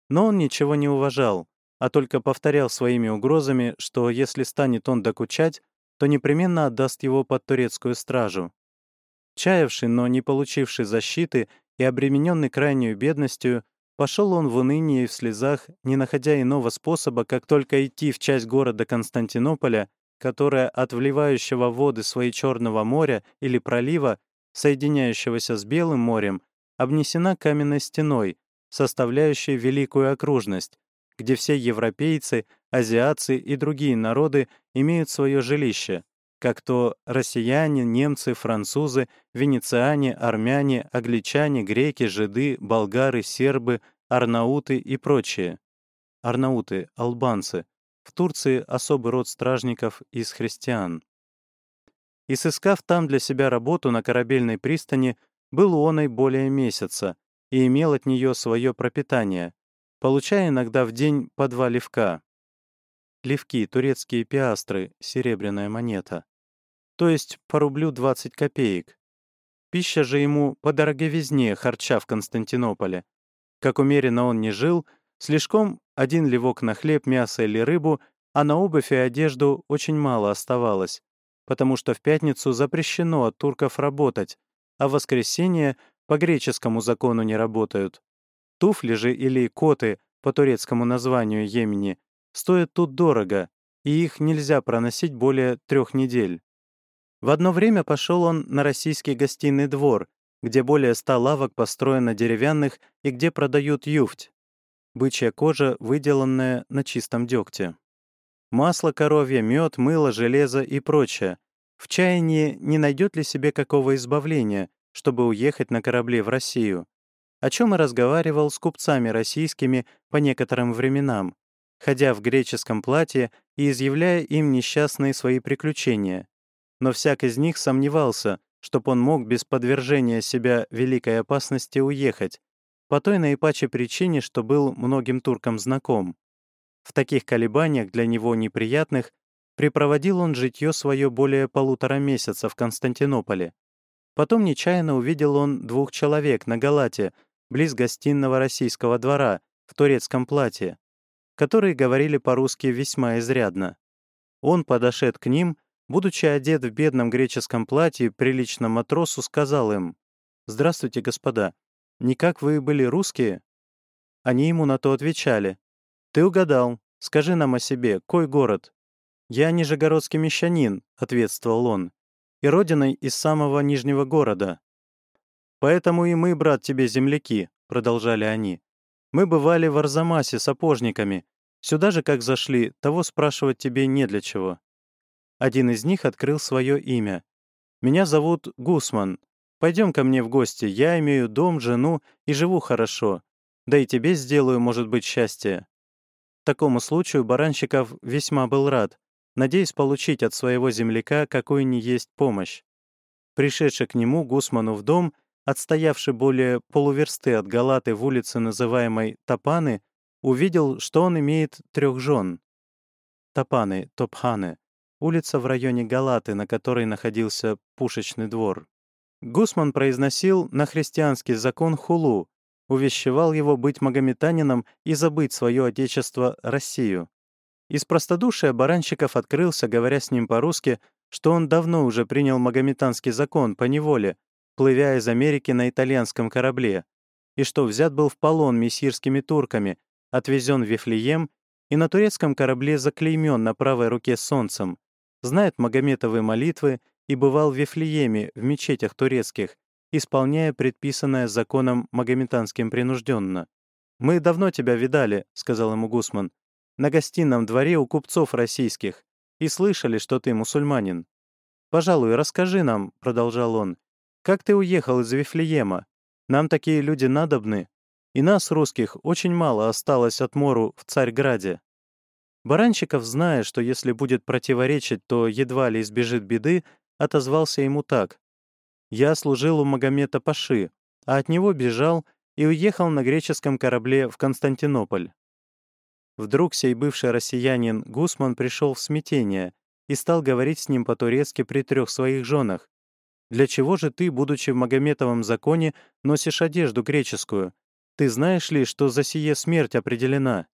Но он ничего не уважал, а только повторял своими угрозами, что если станет он докучать, то непременно отдаст его под турецкую стражу. Чаявший, но не получивший защиты и обремененный крайней бедностью, Пошел он в унынии и в слезах, не находя иного способа, как только идти в часть города Константинополя, которая от вливающего воды свои Черного моря или пролива, соединяющегося с Белым морем, обнесена каменной стеной, составляющей великую окружность, где все европейцы, азиатцы и другие народы имеют свое жилище, как то россияне, немцы, французы, венециане, армяне, англичане, греки, жиды, болгары, сербы, арнауты и прочие. Арнауты — албанцы. В Турции особый род стражников из христиан. И сыскав там для себя работу на корабельной пристани, был он и более месяца и имел от нее свое пропитание, получая иногда в день по два левка. Левки — турецкие пиастры, серебряная монета. То есть по рублю 20 копеек. Пища же ему по дороговизне харча в Константинополе. Как умеренно он не жил, слишком один левок на хлеб, мясо или рыбу, а на обувь и одежду очень мало оставалось, потому что в пятницу запрещено от турков работать, а в воскресенье по греческому закону не работают. Туфли же или коты по турецкому названию Йемени стоят тут дорого, и их нельзя проносить более трех недель. В одно время пошел он на российский гостиный двор, где более ста лавок построено деревянных и где продают юфть, бычья кожа, выделанная на чистом дегте. Масло коровье, мед, мыло, железо и прочее. В чаянии не найдет ли себе какого избавления, чтобы уехать на корабле в Россию? О чем и разговаривал с купцами российскими по некоторым временам, ходя в греческом платье и изъявляя им несчастные свои приключения. Но всяк из них сомневался, чтоб он мог без подвержения себя великой опасности уехать, по той наипаче причине, что был многим туркам знаком. В таких колебаниях для него неприятных припроводил он житье свое более полутора месяца в Константинополе. Потом нечаянно увидел он двух человек на Галате, близ гостиного российского двора, в турецком платье, которые говорили по-русски весьма изрядно. Он, подошед к ним, будучи одет в бедном греческом платье, приличном матросу, сказал им, «Здравствуйте, господа, Никак вы были русские?» Они ему на то отвечали. «Ты угадал. Скажи нам о себе. Кой город?» «Я нижегородский мещанин», — ответствовал он, «и родиной из самого нижнего города». «Поэтому и мы, брат, тебе земляки», — продолжали они. «Мы бывали в Арзамасе сапожниками. Сюда же, как зашли, того спрашивать тебе не для чего». Один из них открыл свое имя. «Меня зовут Гусман, Пойдем ко мне в гости, я имею дом, жену и живу хорошо. Да и тебе сделаю, может быть, счастье». Такому случаю Баранщиков весьма был рад, надеясь получить от своего земляка какую ни есть помощь. Пришедший к нему, Гусману в дом, отстоявший более полуверсты от Галаты в улице, называемой Тапаны, увидел, что он имеет трех жен. Тапаны, Топханы, улица в районе Галаты, на которой находился пушечный двор. Гусман произносил на христианский закон хулу, увещевал его быть магометанином и забыть свое отечество Россию. Из простодушия Баранщиков открылся, говоря с ним по-русски, что он давно уже принял магометанский закон по неволе, плывя из Америки на итальянском корабле, и что взят был в полон мессирскими турками, отвезен в Вифлеем и на турецком корабле заклеймен на правой руке солнцем, знает магометовые молитвы и бывал в Вифлееме, в мечетях турецких, исполняя предписанное законом магометанским принужденно. «Мы давно тебя видали», — сказал ему Гусман, «на гостином дворе у купцов российских, и слышали, что ты мусульманин. Пожалуй, расскажи нам», — продолжал он, «как ты уехал из Вифлеема? Нам такие люди надобны, и нас, русских, очень мало осталось от мору в Царьграде». Баранчиков, зная, что если будет противоречить, то едва ли избежит беды, отозвался ему так. «Я служил у Магомета Паши, а от него бежал и уехал на греческом корабле в Константинополь». Вдруг сей бывший россиянин Гусман пришел в смятение и стал говорить с ним по-турецки при трех своих женах. «Для чего же ты, будучи в Магометовом законе, носишь одежду греческую? Ты знаешь ли, что за сие смерть определена?»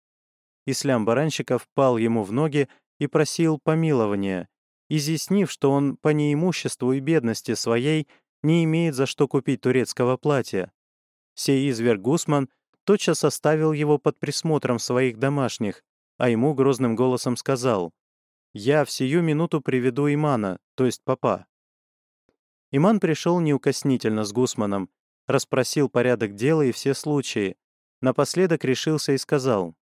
Ислям Баранщиков пал ему в ноги и просил помилования, изъяснив, что он по неимуществу и бедности своей не имеет за что купить турецкого платья. Сей изверг Гусман тотчас оставил его под присмотром своих домашних, а ему грозным голосом сказал «Я в сию минуту приведу Имана, то есть папа». Иман пришел неукоснительно с Гусманом, расспросил порядок дела и все случаи, напоследок решился и сказал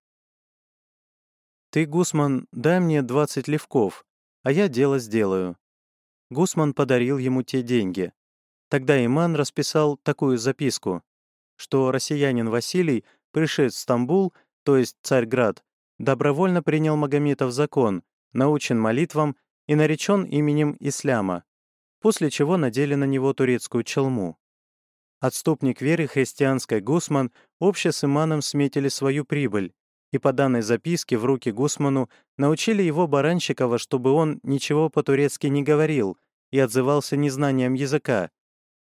«Ты, Гусман, дай мне двадцать левков, а я дело сделаю. Гусман подарил ему те деньги. Тогда Иман расписал такую записку, что россиянин Василий, пришед в Стамбул, то есть Царьград, добровольно принял Магометов закон, научен молитвам и наречен именем Исляма, после чего надели на него турецкую челму. Отступник веры христианской Гусман обще с Иманом сметили свою прибыль, и по данной записке в руки Гусману научили его Баранщикова, чтобы он ничего по-турецки не говорил и отзывался незнанием языка,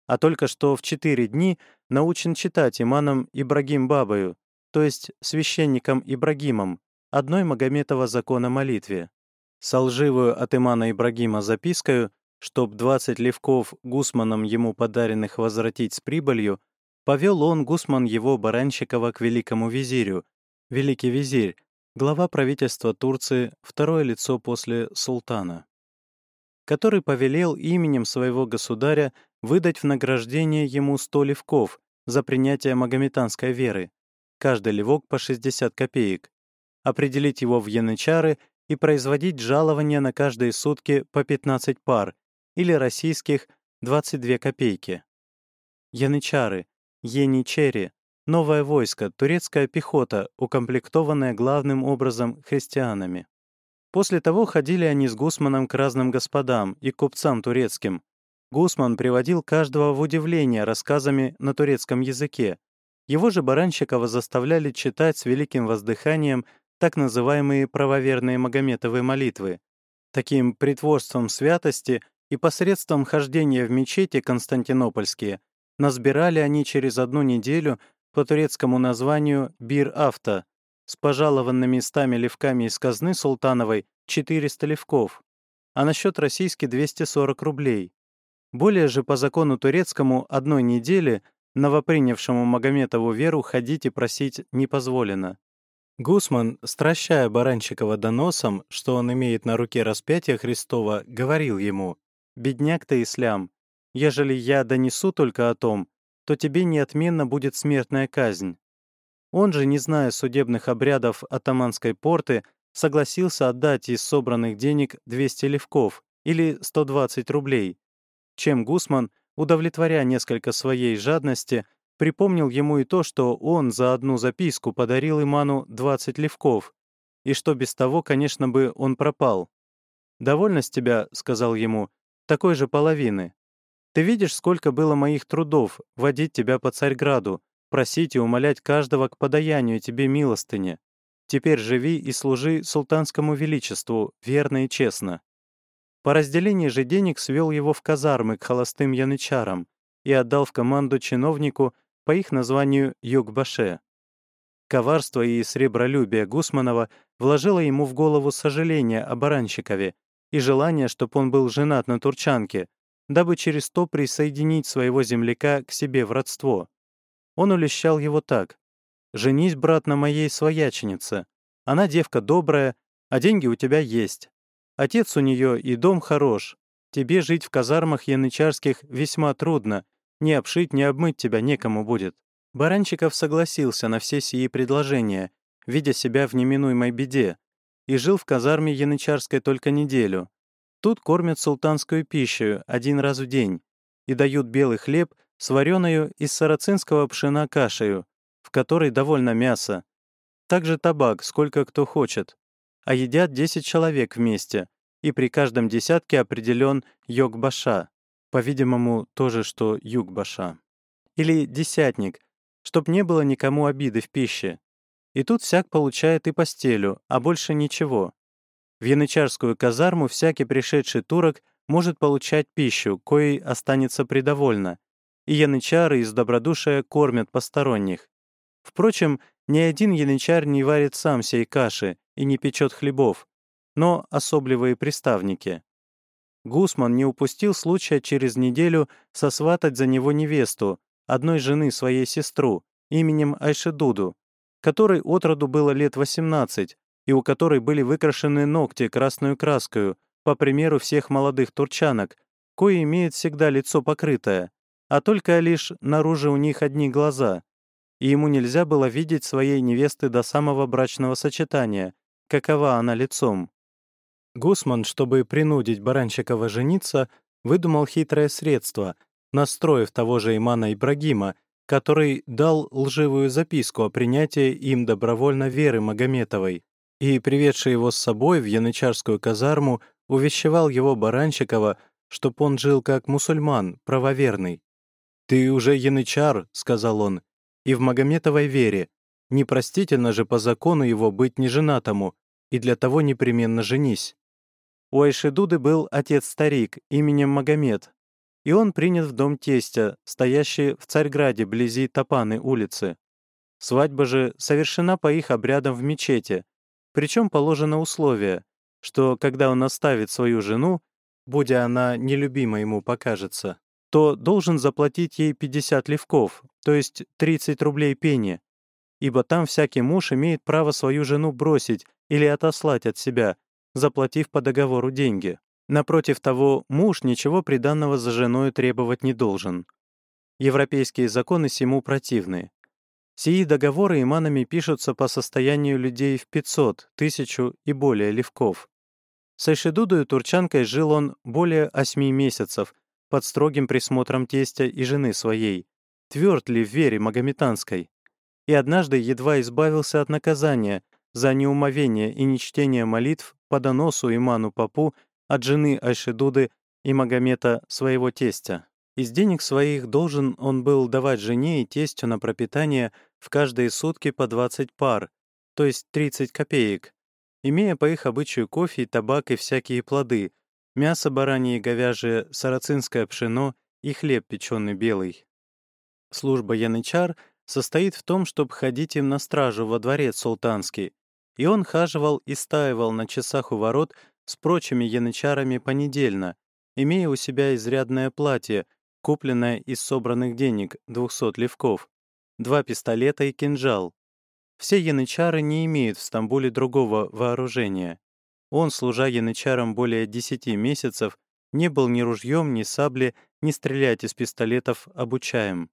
а только что в четыре дни научен читать иманом Ибрагим Бабаю, то есть священником Ибрагимом, одной Магометова закона молитве. Со лживую от имана Ибрагима запискою, чтоб 20 левков Гусманом ему подаренных возвратить с прибылью, повел он Гусман его Баранщикова к великому визирю, Великий визирь, глава правительства Турции, второе лицо после султана, который повелел именем своего государя выдать в награждение ему 100 левков за принятие магометанской веры, каждый левок по 60 копеек, определить его в янычары и производить жалование на каждые сутки по 15 пар или российских 22 копейки. Янычары, еничери, Новое войско, турецкая пехота, укомплектованная главным образом христианами. После того ходили они с Гусманом к разным господам и купцам турецким. Гусман приводил каждого в удивление рассказами на турецком языке. Его же Баранщикова заставляли читать с великим воздыханием так называемые правоверные Магометовые молитвы. Таким притворством святости и посредством хождения в мечети Константинопольские насбирали они через одну неделю по турецкому названию «Бир-Авто», с пожалованными стами левками из казны Султановой 400 левков, а на счет российский 240 рублей. Более же по закону турецкому одной недели новопринявшему Магометову веру ходить и просить не позволено. Гусман, стращая Баранчикова доносом, что он имеет на руке распятие Христова, говорил ему, «Бедняк ты, Ислям, ежели я донесу только о том, то тебе неотменно будет смертная казнь. Он же, не зная судебных обрядов атаманской порты, согласился отдать из собранных денег 200 левков или 120 рублей, чем Гусман, удовлетворя несколько своей жадности, припомнил ему и то, что он за одну записку подарил Иману 20 левков, и что без того, конечно бы, он пропал. «Довольно с тебя», — сказал ему, — «такой же половины. Ты видишь, сколько было моих трудов водить тебя по Царьграду, просить и умолять каждого к подаянию тебе милостыне. Теперь живи и служи султанскому величеству, верно и честно». По разделении же денег свел его в казармы к холостым янычарам и отдал в команду чиновнику по их названию Югбаше. Коварство и сребролюбие Гусманова вложило ему в голову сожаление о Баранщикове и желание, чтобы он был женат на турчанке, дабы через то присоединить своего земляка к себе в родство. Он улещал его так. «Женись, брат, на моей свояченице. Она девка добрая, а деньги у тебя есть. Отец у нее и дом хорош. Тебе жить в казармах янычарских весьма трудно. Ни обшить, ни обмыть тебя некому будет». Баранчиков согласился на все сии предложения, видя себя в неминуемой беде, и жил в казарме янычарской только неделю, Тут кормят султанскую пищу один раз в день и дают белый хлеб с вареную из сарацинского пшена кашею, в которой довольно мяса. Также табак, сколько кто хочет. А едят 10 человек вместе, и при каждом десятке определен йог-баша, по-видимому, то же, что юг-баша. Или десятник, чтоб не было никому обиды в пище. И тут всяк получает и постелю, а больше ничего. В янычарскую казарму всякий пришедший турок может получать пищу, коей останется предовольно, и янычары из добродушия кормят посторонних. Впрочем, ни один янычар не варит сам сей каши и не печет хлебов, но особливые приставники. Гусман не упустил случая через неделю сосватать за него невесту, одной жены своей сестру, именем Айшедуду, которой отроду было лет 18, и у которой были выкрашены ногти красную краскою, по примеру всех молодых турчанок, кои имеют всегда лицо покрытое, а только лишь наружу у них одни глаза, и ему нельзя было видеть своей невесты до самого брачного сочетания, какова она лицом. Гусман, чтобы принудить Баранчикова жениться, выдумал хитрое средство, настроив того же Имана Ибрагима, который дал лживую записку о принятии им добровольно веры Магометовой и, приведший его с собой в янычарскую казарму, увещевал его Баранщикова, чтоб он жил как мусульман, правоверный. «Ты уже янычар», — сказал он, — «и в Магометовой вере. Непростительно же по закону его быть неженатому, и для того непременно женись». У Айшедуды был отец-старик именем Магомед, и он принят в дом тестя, стоящий в Царьграде, близи Топаны улицы. Свадьба же совершена по их обрядам в мечети, причем положено условие, что когда он оставит свою жену, будя она нелюбима ему покажется, то должен заплатить ей 50 левков, то есть 30 рублей пени, ибо там всякий муж имеет право свою жену бросить или отослать от себя, заплатив по договору деньги. Напротив того, муж ничего приданного за женой требовать не должен. Европейские законы сему противны. Сии договоры иманами пишутся по состоянию людей в 500, тысячу и более левков. С Айшедудою Турчанкой жил он более восьми месяцев под строгим присмотром тестя и жены своей, тверд ли в вере магометанской. И однажды едва избавился от наказания за неумовение и нечтение молитв по доносу иману Папу от жены Айшедуды и Магомета своего тестя. Из денег своих должен он был давать жене и тестю на пропитание в каждые сутки по 20 пар, то есть 30 копеек, имея по их обычаю кофе, табак и всякие плоды, мясо баранье и говяжье, сарацинское пшено и хлеб печеный белый. Служба янычар состоит в том, чтобы ходить им на стражу во дворец султанский, и он хаживал и стаивал на часах у ворот с прочими янычарами понедельно, имея у себя изрядное платье, купленное из собранных денег 200 левков, два пистолета и кинжал. Все янычары не имеют в Стамбуле другого вооружения. Он, служа янычаром более 10 месяцев, не был ни ружьем, ни сабли, ни стрелять из пистолетов обучаем.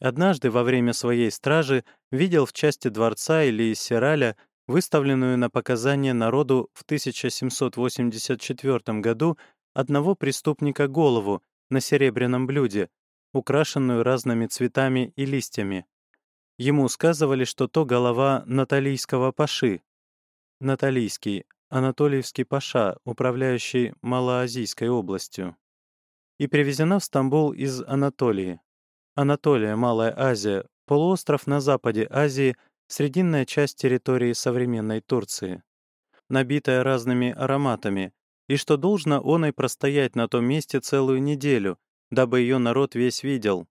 Однажды во время своей стражи видел в части дворца или Сираля выставленную на показания народу в 1784 году одного преступника голову на серебряном блюде, украшенную разными цветами и листьями. Ему сказывали, что то голова наталийского паши. Наталийский, Анатольевский паша, управляющий Малоазийской областью. И привезена в Стамбул из Анатолии. Анатолия, Малая Азия, полуостров на западе Азии — срединная часть территории современной Турции, набитая разными ароматами, и что должно он и простоять на том месте целую неделю, дабы ее народ весь видел.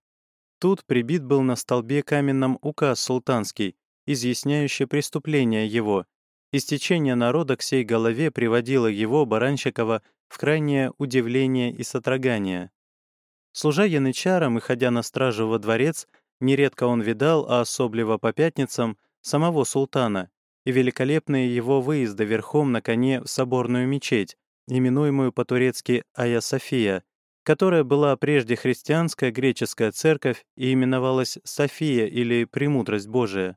Тут прибит был на столбе каменном указ султанский, изъясняющий преступление его. Истечение народа к сей голове приводило его, Баранщикова, в крайнее удивление и сотрагание. Служа янычаром и ходя на стражу во дворец, нередко он видал, а особливо по пятницам, самого султана и великолепные его выезды верхом на коне в соборную мечеть, именуемую по-турецки Ая София, которая была прежде христианская греческая церковь и именовалась София или Премудрость Божия.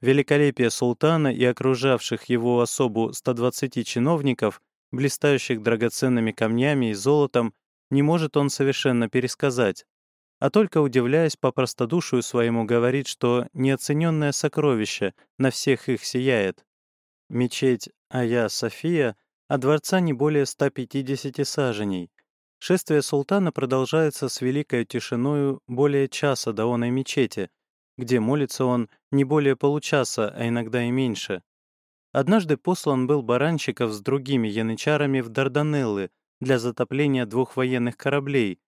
Великолепие султана и окружавших его особу 120 чиновников, блистающих драгоценными камнями и золотом, не может он совершенно пересказать а только удивляясь по простодушию своему говорит, что неоцененное сокровище на всех их сияет. Мечеть Ая София, а дворца не более 150 саженей. Шествие султана продолжается с великой тишиною более часа до оной мечети, где молится он не более получаса, а иногда и меньше. Однажды послан был Баранчиков с другими янычарами в Дарданеллы для затопления двух военных кораблей,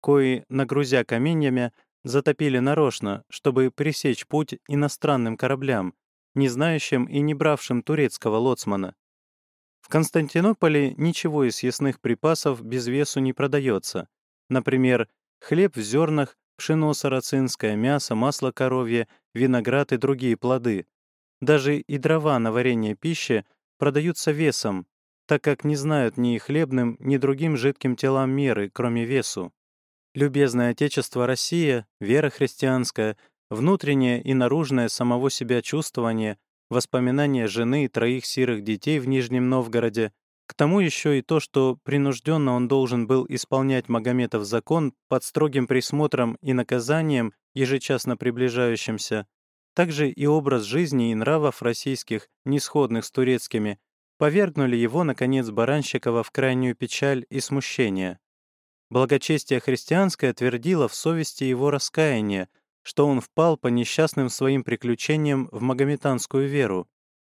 кои, нагрузя каменьями, затопили нарочно, чтобы пресечь путь иностранным кораблям, не знающим и не бравшим турецкого лоцмана. В Константинополе ничего из съестных припасов без весу не продается. Например, хлеб в зернах, пшено сарацинское, мясо, масло коровье, виноград и другие плоды. Даже и дрова на варенье пищи продаются весом, так как не знают ни хлебным, ни другим жидким телам меры, кроме весу. Любезное Отечество Россия, вера христианская, внутреннее и наружное самого себя чувствование, воспоминания жены и троих сирых детей в Нижнем Новгороде, К тому еще и то, что принужденно он должен был исполнять Магометов закон под строгим присмотром и наказанием, ежечасно приближающимся, также и образ жизни и нравов российских, несходных с турецкими, повергнули его, наконец, Баранщикова в крайнюю печаль и смущение. Благочестие христианское твердило в совести его раскаяние, что он впал по несчастным своим приключениям в магометанскую веру.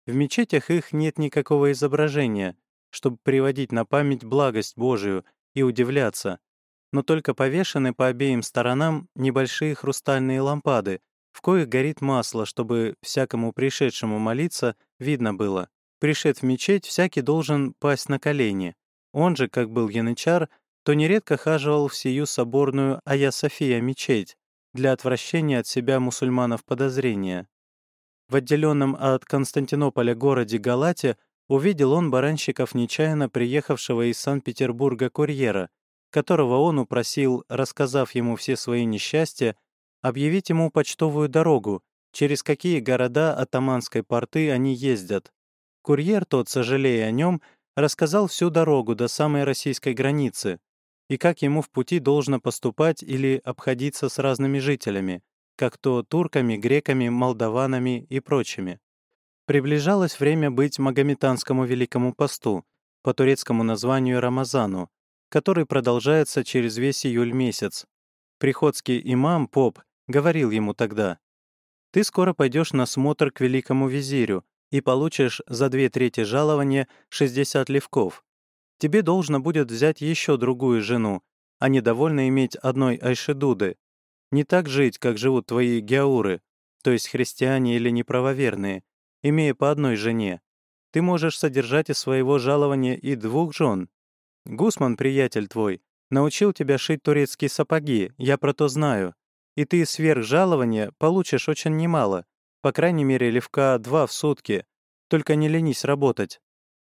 В мечетях их нет никакого изображения, чтобы приводить на память благость Божию и удивляться, но только повешены по обеим сторонам небольшие хрустальные лампады, в коих горит масло, чтобы всякому пришедшему молиться видно было. Пришед в мечеть, всякий должен пасть на колени. Он же, как был янычар, то нередко хаживал в сию соборную Ая София мечеть для отвращения от себя мусульманов подозрения. В отделенном от Константинополя городе Галате увидел он баранщиков нечаянно приехавшего из Санкт-Петербурга курьера, которого он упросил, рассказав ему все свои несчастья, объявить ему почтовую дорогу, через какие города атаманской порты они ездят. Курьер тот, сожалея о нем, рассказал всю дорогу до самой российской границы и как ему в пути должно поступать или обходиться с разными жителями, как то турками, греками, молдаванами и прочими. Приближалось время быть Магометанскому Великому посту, по турецкому названию Рамазану, который продолжается через весь июль месяц. Приходский имам, поп, говорил ему тогда, «Ты скоро пойдешь на смотр к великому визирю и получишь за две трети жалования 60 левков. Тебе должно будет взять еще другую жену, а не довольно иметь одной Айшедуды. Не так жить, как живут твои геауры, то есть христиане или неправоверные, имея по одной жене. Ты можешь содержать из своего жалования и двух жен. Гусман, приятель твой, научил тебя шить турецкие сапоги, я про то знаю. И ты сверх жалования получишь очень немало, по крайней мере, левка два в сутки. Только не ленись работать.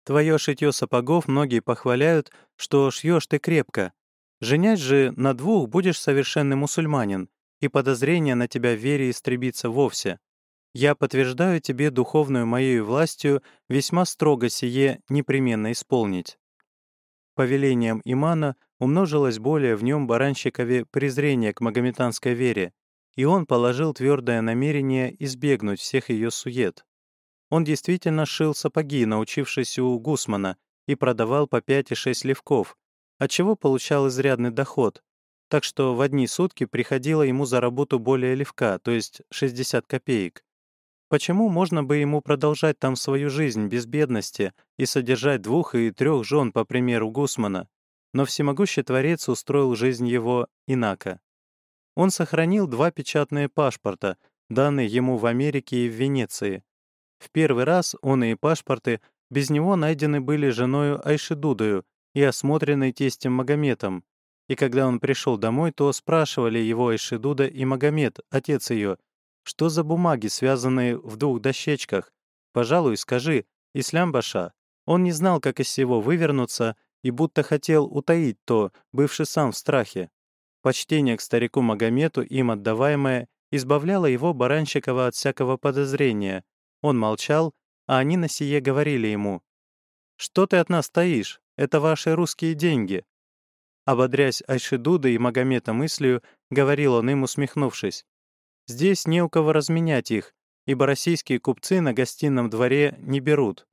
Твое шитье сапогов многие похваляют, что шьешь ты крепко. Женять же на двух будешь совершенный мусульманин, и подозрение на тебя в вере истребится вовсе. Я подтверждаю тебе духовную моей властью весьма строго сие непременно исполнить». Повелением имана умножилось более в нем баранщикове презрение к магометанской вере, и он положил твердое намерение избегнуть всех ее сует. Он действительно шил сапоги, научившись у Гусмана, и продавал по 5 и 6 левков, отчего получал изрядный доход, так что в одни сутки приходило ему за работу более левка, то есть 60 копеек. Почему можно бы ему продолжать там свою жизнь без бедности и содержать двух и трех жен, по примеру Гусмана? Но всемогущий Творец устроил жизнь его инако. Он сохранил два печатные паспорта, данные ему в Америке и в Венеции. В первый раз он и паспорты без него найдены были женою Айшидудою и осмотрены тестем Магометом. И когда он пришел домой, то спрашивали его Айшидуда и Магомед, отец ее, что за бумаги, связанные в двух дощечках? Пожалуй, скажи, Ислям Баша. Он не знал, как из всего вывернуться, и будто хотел утаить то, бывший сам в страхе. Почтение к старику Магомету, им отдаваемое, избавляло его Баранщикова от всякого подозрения. Он молчал, а они на сие говорили ему. «Что ты от нас стоишь? Это ваши русские деньги». Ободрясь Айшидуда и Магомета мыслью, говорил он им, усмехнувшись. «Здесь не у кого разменять их, ибо российские купцы на гостином дворе не берут».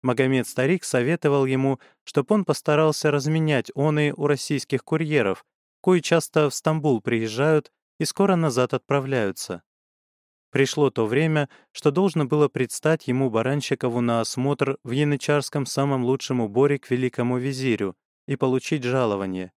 Магомед-старик советовал ему, чтоб он постарался разменять он и у российских курьеров, кои часто в Стамбул приезжают и скоро назад отправляются. Пришло то время, что должно было предстать ему Баранщикову на осмотр в янычарском самом лучшем уборе к великому визирю и получить жалование.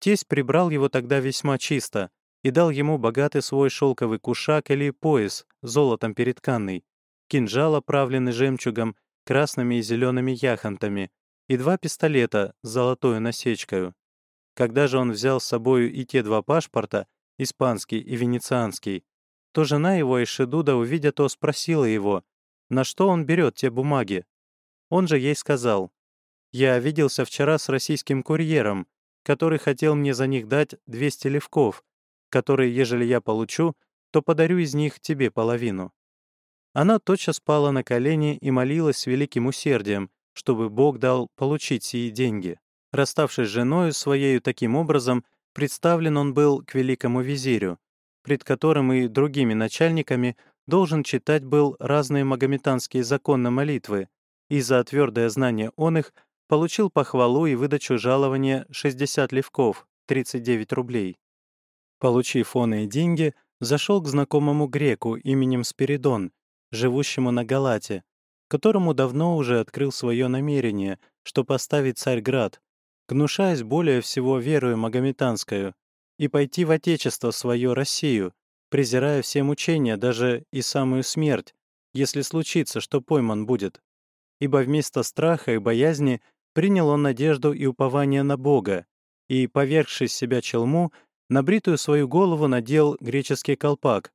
Тесть прибрал его тогда весьма чисто и дал ему богатый свой шелковый кушак или пояс, золотом перетканный, кинжал, оправленный жемчугом, красными и зелеными яхонтами, и два пистолета с золотой насечкою. Когда же он взял с собою и те два паспорта, испанский и венецианский, то жена его Ишидуда, увидя то, спросила его, на что он берет те бумаги. Он же ей сказал, «Я виделся вчера с российским курьером, который хотел мне за них дать 200 левков, которые, ежели я получу, то подарю из них тебе половину». Она тотчас пала на колени и молилась с великим усердием, чтобы Бог дал получить сии деньги. Расставшись с женою своею таким образом, представлен он был к великому визирю, пред которым и другими начальниками должен читать был разные магометанские законы молитвы, и за твердое знание он их получил похвалу и выдачу жалования 60 левков, 39 рублей. Получив он и деньги, зашел к знакомому греку именем Спиридон, живущему на Галате, которому давно уже открыл свое намерение, что поставить Царьград, гнушаясь более всего верою магометанскую, и пойти в Отечество свое Россию, презирая все мучения, даже и самую смерть, если случится, что пойман будет. Ибо вместо страха и боязни принял он надежду и упование на Бога, и, повергшись себя челму, на бритую свою голову надел греческий колпак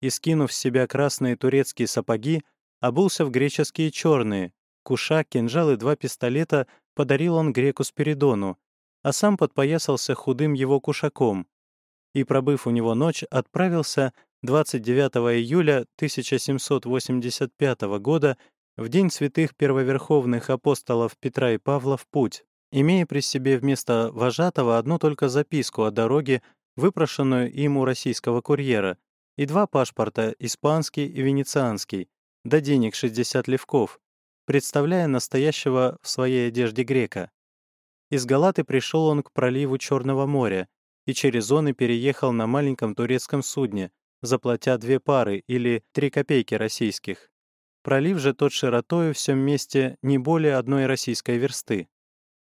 и, скинув с себя красные турецкие сапоги, обулся в греческие черные. Куша, кинжал и два пистолета подарил он греку Спиридону, а сам подпоясался худым его кушаком. И, пробыв у него ночь, отправился 29 июля 1785 года в день святых первоверховных апостолов Петра и Павла в путь, имея при себе вместо вожатого одну только записку о дороге, выпрошенную им у российского курьера, и два паспорта, испанский и венецианский, до денег 60 левков, представляя настоящего в своей одежде грека. Из Галаты пришел он к проливу Черного моря и через зоны переехал на маленьком турецком судне, заплатя две пары или три копейки российских. Пролив же тот широтою в всем месте не более одной российской версты.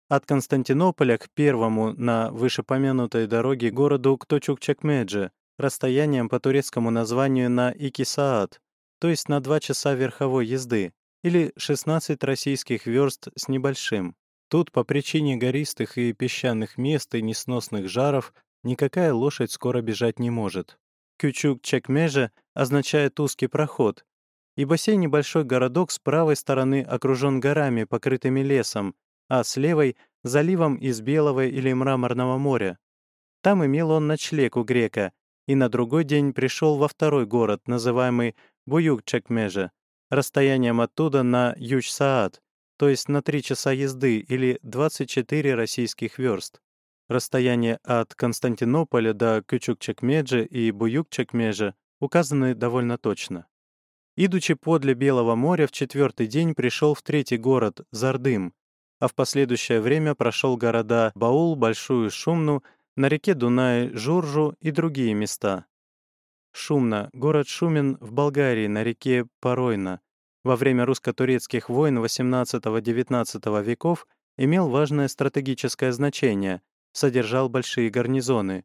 От Константинополя к первому на вышепомянутой дороге городу Кточук-Чакмедже расстоянием по турецкому названию на Икисаат, то есть на два часа верховой езды, или 16 российских верст с небольшим. Тут по причине гористых и песчаных мест и несносных жаров никакая лошадь скоро бежать не может. Кючук-Чекмеже означает узкий проход, ибо сей небольшой городок с правой стороны окружен горами, покрытыми лесом, а с левой — заливом из Белого или Мраморного моря. Там имел он ночлег у грека, и на другой день пришел во второй город, называемый Буюк-Чекмеже, расстоянием оттуда на Юч-Саад, то есть на 3 часа езды или 24 российских верст. Расстояние от Константинополя до Кючук-Чекмеджи и Буюк-Чекмеджи указаны довольно точно. Идучи подле Белого моря, в четвертый день пришел в третий город, Зардым, а в последующее время прошел города Баул, Большую Шумну, на реке Дунай, Журжу и другие места. Шумно, город Шумен в Болгарии на реке Поройна, во время русско-турецких войн XVIII-XIX веков имел важное стратегическое значение, содержал большие гарнизоны.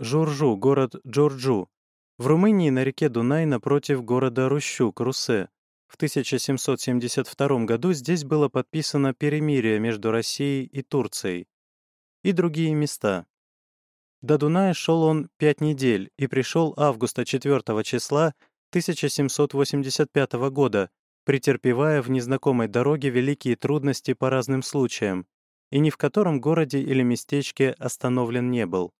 Журжу, город Джорджу. В Румынии на реке Дунай напротив города Рущук, Русе. В 1772 году здесь было подписано перемирие между Россией и Турцией. И другие места. До Дуная шел он пять недель и пришел августа 4 числа 1785 года, претерпевая в незнакомой дороге великие трудности по разным случаям, и ни в котором городе или местечке остановлен не был.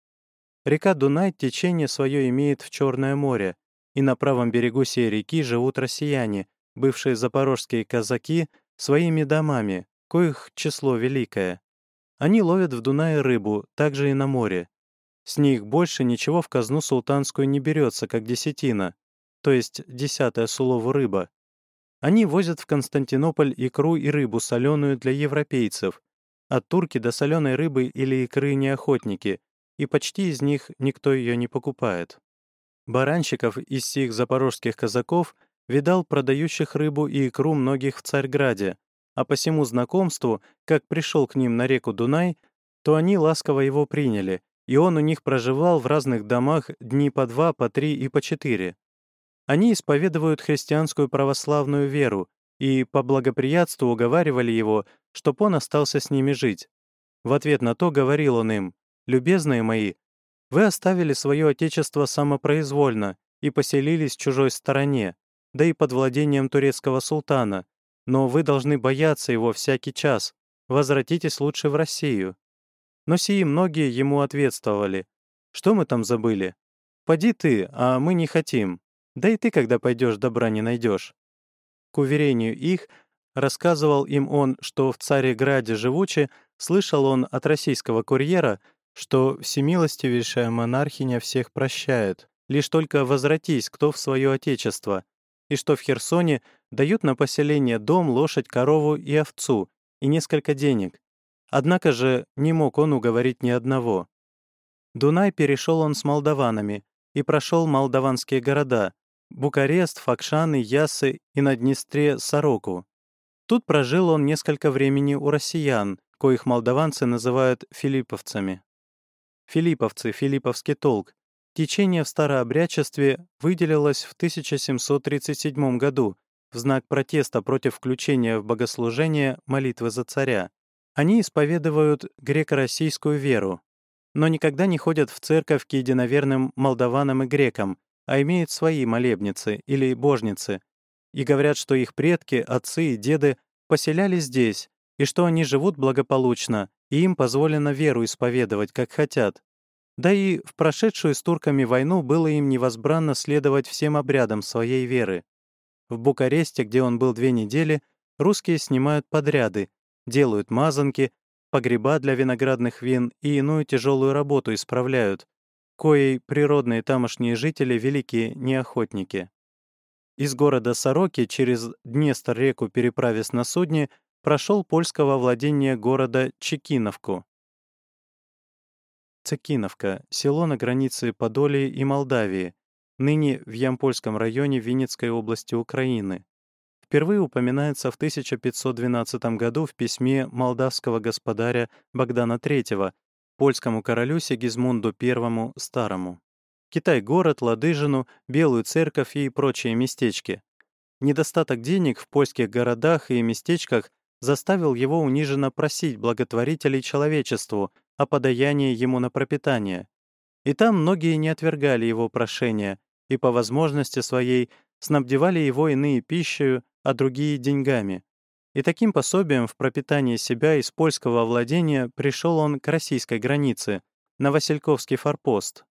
Река Дунай течение свое имеет в Черное море, и на правом берегу сей реки живут россияне, бывшие запорожские казаки, своими домами, коих число великое. Они ловят в Дунае рыбу, также и на море, с них больше ничего в казну султанскую не берется, как десятина, то есть десятая сулову рыба. Они возят в Константинополь икру и рыбу соленую для европейцев, а турки до соленой рыбы или икры не охотники, и почти из них никто ее не покупает. Баранщиков из сих запорожских казаков видал продающих рыбу и икру многих в Царьграде, а по всему знакомству, как пришел к ним на реку Дунай, то они ласково его приняли и он у них проживал в разных домах дни по два, по три и по четыре. Они исповедуют христианскую православную веру и по благоприятству уговаривали его, чтоб он остался с ними жить. В ответ на то говорил он им, «Любезные мои, вы оставили свое отечество самопроизвольно и поселились в чужой стороне, да и под владением турецкого султана, но вы должны бояться его всякий час. Возвратитесь лучше в Россию. Но сии многие ему ответствовали. «Что мы там забыли? Поди ты, а мы не хотим. Да и ты, когда пойдешь, добра не найдешь». К уверению их, Рассказывал им он, что в Цареграде живучи, слышал он от российского курьера, что всемилостивейшая монархиня всех прощает, лишь только возвратись кто в свое отечество, и что в Херсоне дают на поселение дом, лошадь, корову и овцу, и несколько денег. Однако же не мог он уговорить ни одного. Дунай перешел он с молдаванами и прошел молдаванские города — Букарест, Факшаны, Ясы и на Днестре Сороку. Тут прожил он несколько времени у россиян, коих молдаванцы называют филипповцами. Филипповцы, филипповский толк. Течение в старообрядчестве выделилось в 1737 году в знак протеста против включения в богослужение молитвы за царя. Они исповедуют греко-российскую веру, но никогда не ходят в церковь к единоверным молдаванам и грекам, а имеют свои молебницы или божницы, и говорят, что их предки, отцы и деды поселялись здесь, и что они живут благополучно, и им позволено веру исповедовать, как хотят. Да и в прошедшую с турками войну было им невозбранно следовать всем обрядам своей веры. В Букаресте, где он был две недели, русские снимают подряды, делают мазанки, погреба для виноградных вин и иную тяжелую работу исправляют, коей природные тамошние жители великие неохотники. Из города Сороки через Днестр-реку переправясь на судне, прошел польского владения города Чекиновку. Цекиновка — село на границе Подолии и Молдавии, ныне в Ямпольском районе Винницкой области Украины впервые упоминается в 1512 году в письме молдавского господаря Богдана III польскому королю Сигизмунду I Старому. Китай-город, Ладыжину, Белую церковь и прочие местечки. Недостаток денег в польских городах и местечках заставил его униженно просить благотворителей человечеству о подаянии ему на пропитание. И там многие не отвергали его прошения и по возможности своей снабдевали его иные пищей, а другие — деньгами. И таким пособием в пропитании себя из польского владения пришел он к российской границе, на Васильковский форпост.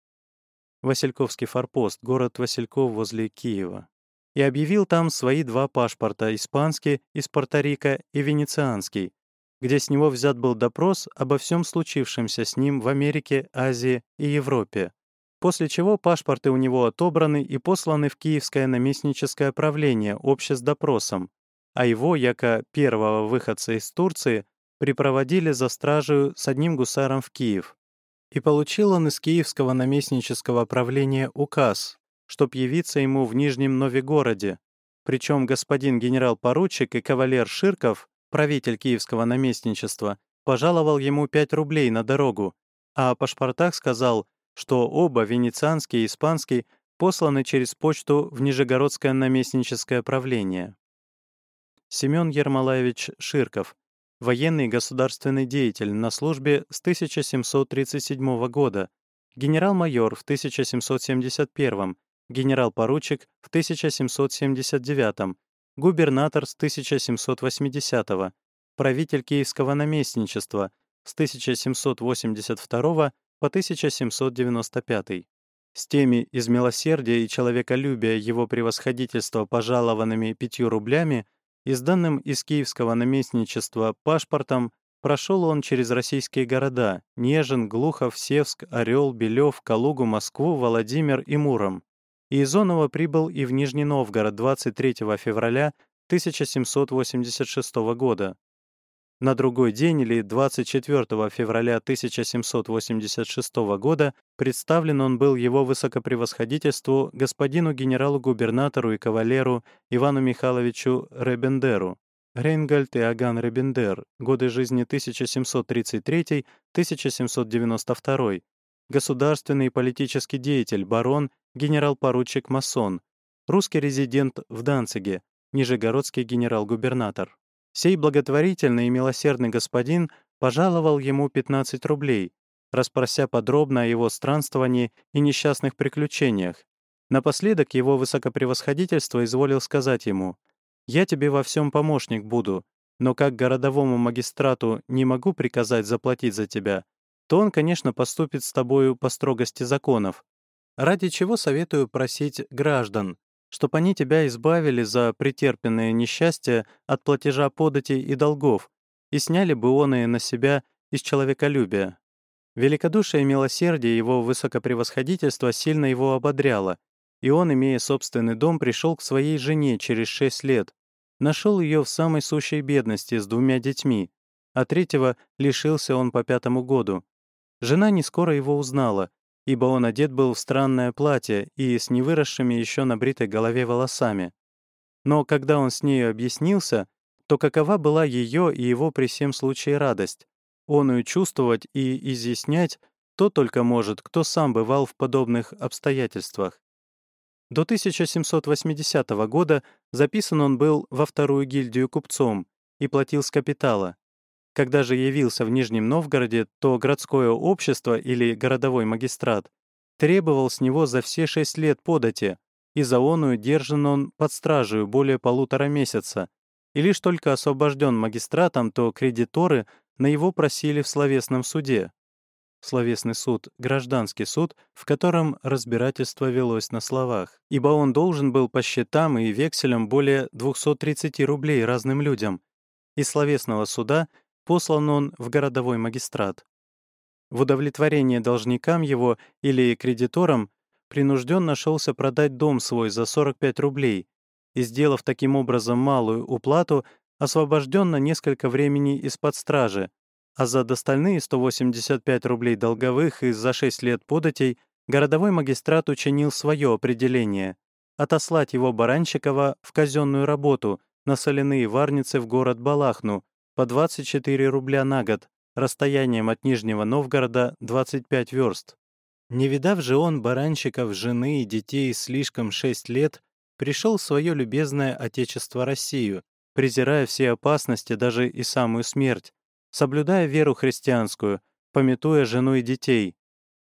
Васильковский форпост, город Васильков возле Киева. И объявил там свои два паспорта — испанский из Порто-Рико и венецианский, где с него взят был допрос обо всем случившемся с ним в Америке, Азии и Европе после чего паспорты у него отобраны и посланы в Киевское наместническое правление обще с допросом, а его, яко первого выходца из Турции, припроводили за стражу с одним гусаром в Киев. И получил он из Киевского наместнического правления указ, чтоб явиться ему в Нижнем Новигороде, причем господин генерал-поручик и кавалер Ширков, правитель Киевского наместничества, пожаловал ему 5 рублей на дорогу, а о паспортах сказал — что оба, венецианский и испанский, посланы через почту в Нижегородское наместническое правление. Семен Ермолаевич Ширков, военный государственный деятель на службе с 1737 года, генерал-майор в 1771, генерал-поручик в 1779, губернатор с 1780, правитель Киевского наместничества с 1782 по 1795. С теми из милосердия и человеколюбия его превосходительства пожалованными пятью рублями, изданным из киевского наместничества пашпортом, прошел он через российские города — Нежин, Глухов, Севск, Орел, Белев, Калугу, Москву, Владимир и Муром. И из Онова прибыл и в Нижний Новгород 23 февраля 1786 года. На другой день или 24 февраля 1786 года представлен он был его высокопревосходительству господину генералу-губернатору и кавалеру Ивану Михайловичу Ребендеру. Рейнгольд Аган Ребендер, годы жизни 1733-1792, государственный и политический деятель, барон, генерал-поручик масон, русский резидент в Данциге, нижегородский генерал-губернатор. Сей благотворительный и милосердный господин пожаловал ему 15 рублей, расспрося подробно о его странствовании и несчастных приключениях. Напоследок его высокопревосходительство изволил сказать ему, «Я тебе во всем помощник буду, но как городовому магистрату не могу приказать заплатить за тебя, то он, конечно, поступит с тобою по строгости законов. Ради чего советую просить граждан, чтоб они тебя избавили за претерпенное несчастье от платежа податей и долгов и сняли бы оные на себя из человеколюбия. Великодушие и милосердие его высокопревосходительства сильно его ободряло, и он, имея собственный дом, пришел к своей жене через шесть лет, нашел ее в самой сущей бедности с двумя детьми, а третьего лишился он по пятому году. Жена не скоро его узнала, ибо он одет был в странное платье и с невыросшими еще на бритой голове волосами. Но когда он с нею объяснился, то какова была ее и его при всем случае радость? Он ее чувствовать и изъяснять то только может, кто сам бывал в подобных обстоятельствах. До 1780 года записан он был во вторую гильдию купцом и платил с капитала. Когда же явился в Нижнем Новгороде, то городское общество или городовой магистрат требовал с него за все шесть лет подати, и за оную держан он под стражей более полутора месяца, и лишь только освобожден магистратом, то кредиторы на его просили в словесном суде. Словесный суд — гражданский суд, в котором разбирательство велось на словах, ибо он должен был по счетам и векселям более 230 рублей разным людям. Из словесного суда послан он в городовой магистрат. В удовлетворение должникам его или кредиторам принужден нашелся продать дом свой за 45 рублей и, сделав таким образом малую уплату, освобожден на несколько времени из-под стражи, а за достальные 185 рублей долговых и за 6 лет податей городовой магистрат учинил свое определение — отослать его Баранчикова в казенную работу на соляные варницы в город Балахну по 24 рубля на год, расстоянием от Нижнего Новгорода 25 верст. Не видав же он Баранчиков, жены и детей слишком 6 лет, пришел в свое любезное Отечество Россию, презирая все опасности, даже и самую смерть, соблюдая веру христианскую, пометуя жену и детей.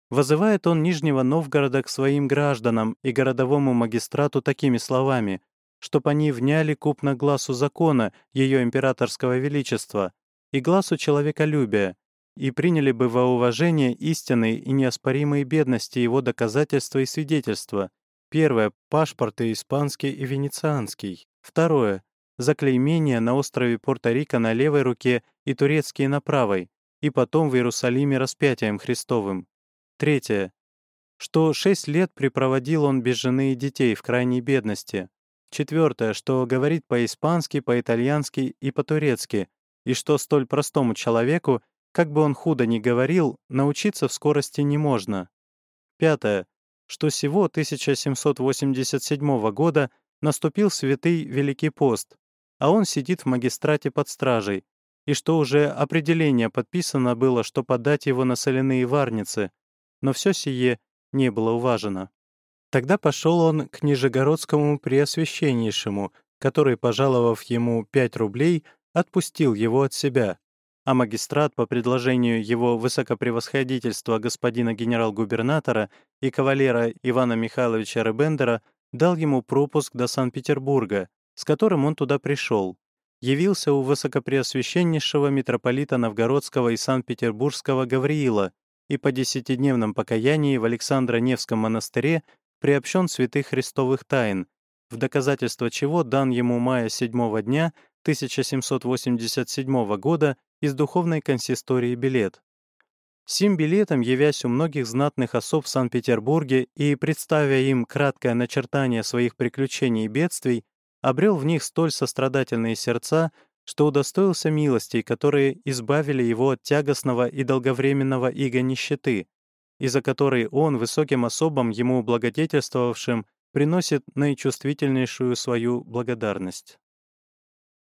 Вызывает он Нижнего Новгорода к своим гражданам и городовому магистрату такими словами, чтоб они вняли купно глазу закона ее императорского величества и глазу человеколюбия, и приняли бы во уважение истинные и неоспоримые бедности его доказательства и свидетельства. Первое — пашпорты испанский и венецианский. Второе заклеймения на острове Порто-Рико на левой руке и турецкие на правой, и потом в Иерусалиме распятием Христовым. Третье. Что шесть лет припроводил он без жены и детей в крайней бедности. Четвертое, что говорит по-испански, по-итальянски и по-турецки, и что столь простому человеку, как бы он худо ни говорил, научиться в скорости не можно. Пятое, что всего 1787 года наступил святый Великий пост, а он сидит в магистрате под стражей, и что уже определение подписано было, что подать его на соляные варницы, но все сие не было уважено. Тогда пошел он к Нижегородскому Преосвященнейшему, который, пожаловав ему пять рублей, отпустил его от себя, а магистрат по предложению его высокопревосходительства господина генерал-губернатора и кавалера Ивана Михайловича Ребендера дал ему пропуск до Санкт-Петербурга, с которым он туда пришел, явился у высокопреосвященнейшего митрополита Новгородского и Санкт-Петербургского Гавриила и по десятидневном покаянии в Александро-Невском монастыре приобщен святых христовых тайн, в доказательство чего дан ему мая 7 дня 1787 года из духовной консистории билет. Сим билетом, явясь у многих знатных особ в Санкт-Петербурге и представя им краткое начертание своих приключений и бедствий, обрел в них столь сострадательные сердца, что удостоился милостей, которые избавили его от тягостного и долговременного иго нищеты, и за которые он, высоким особам ему благодетельствовавшим, приносит наичувствительнейшую свою благодарность.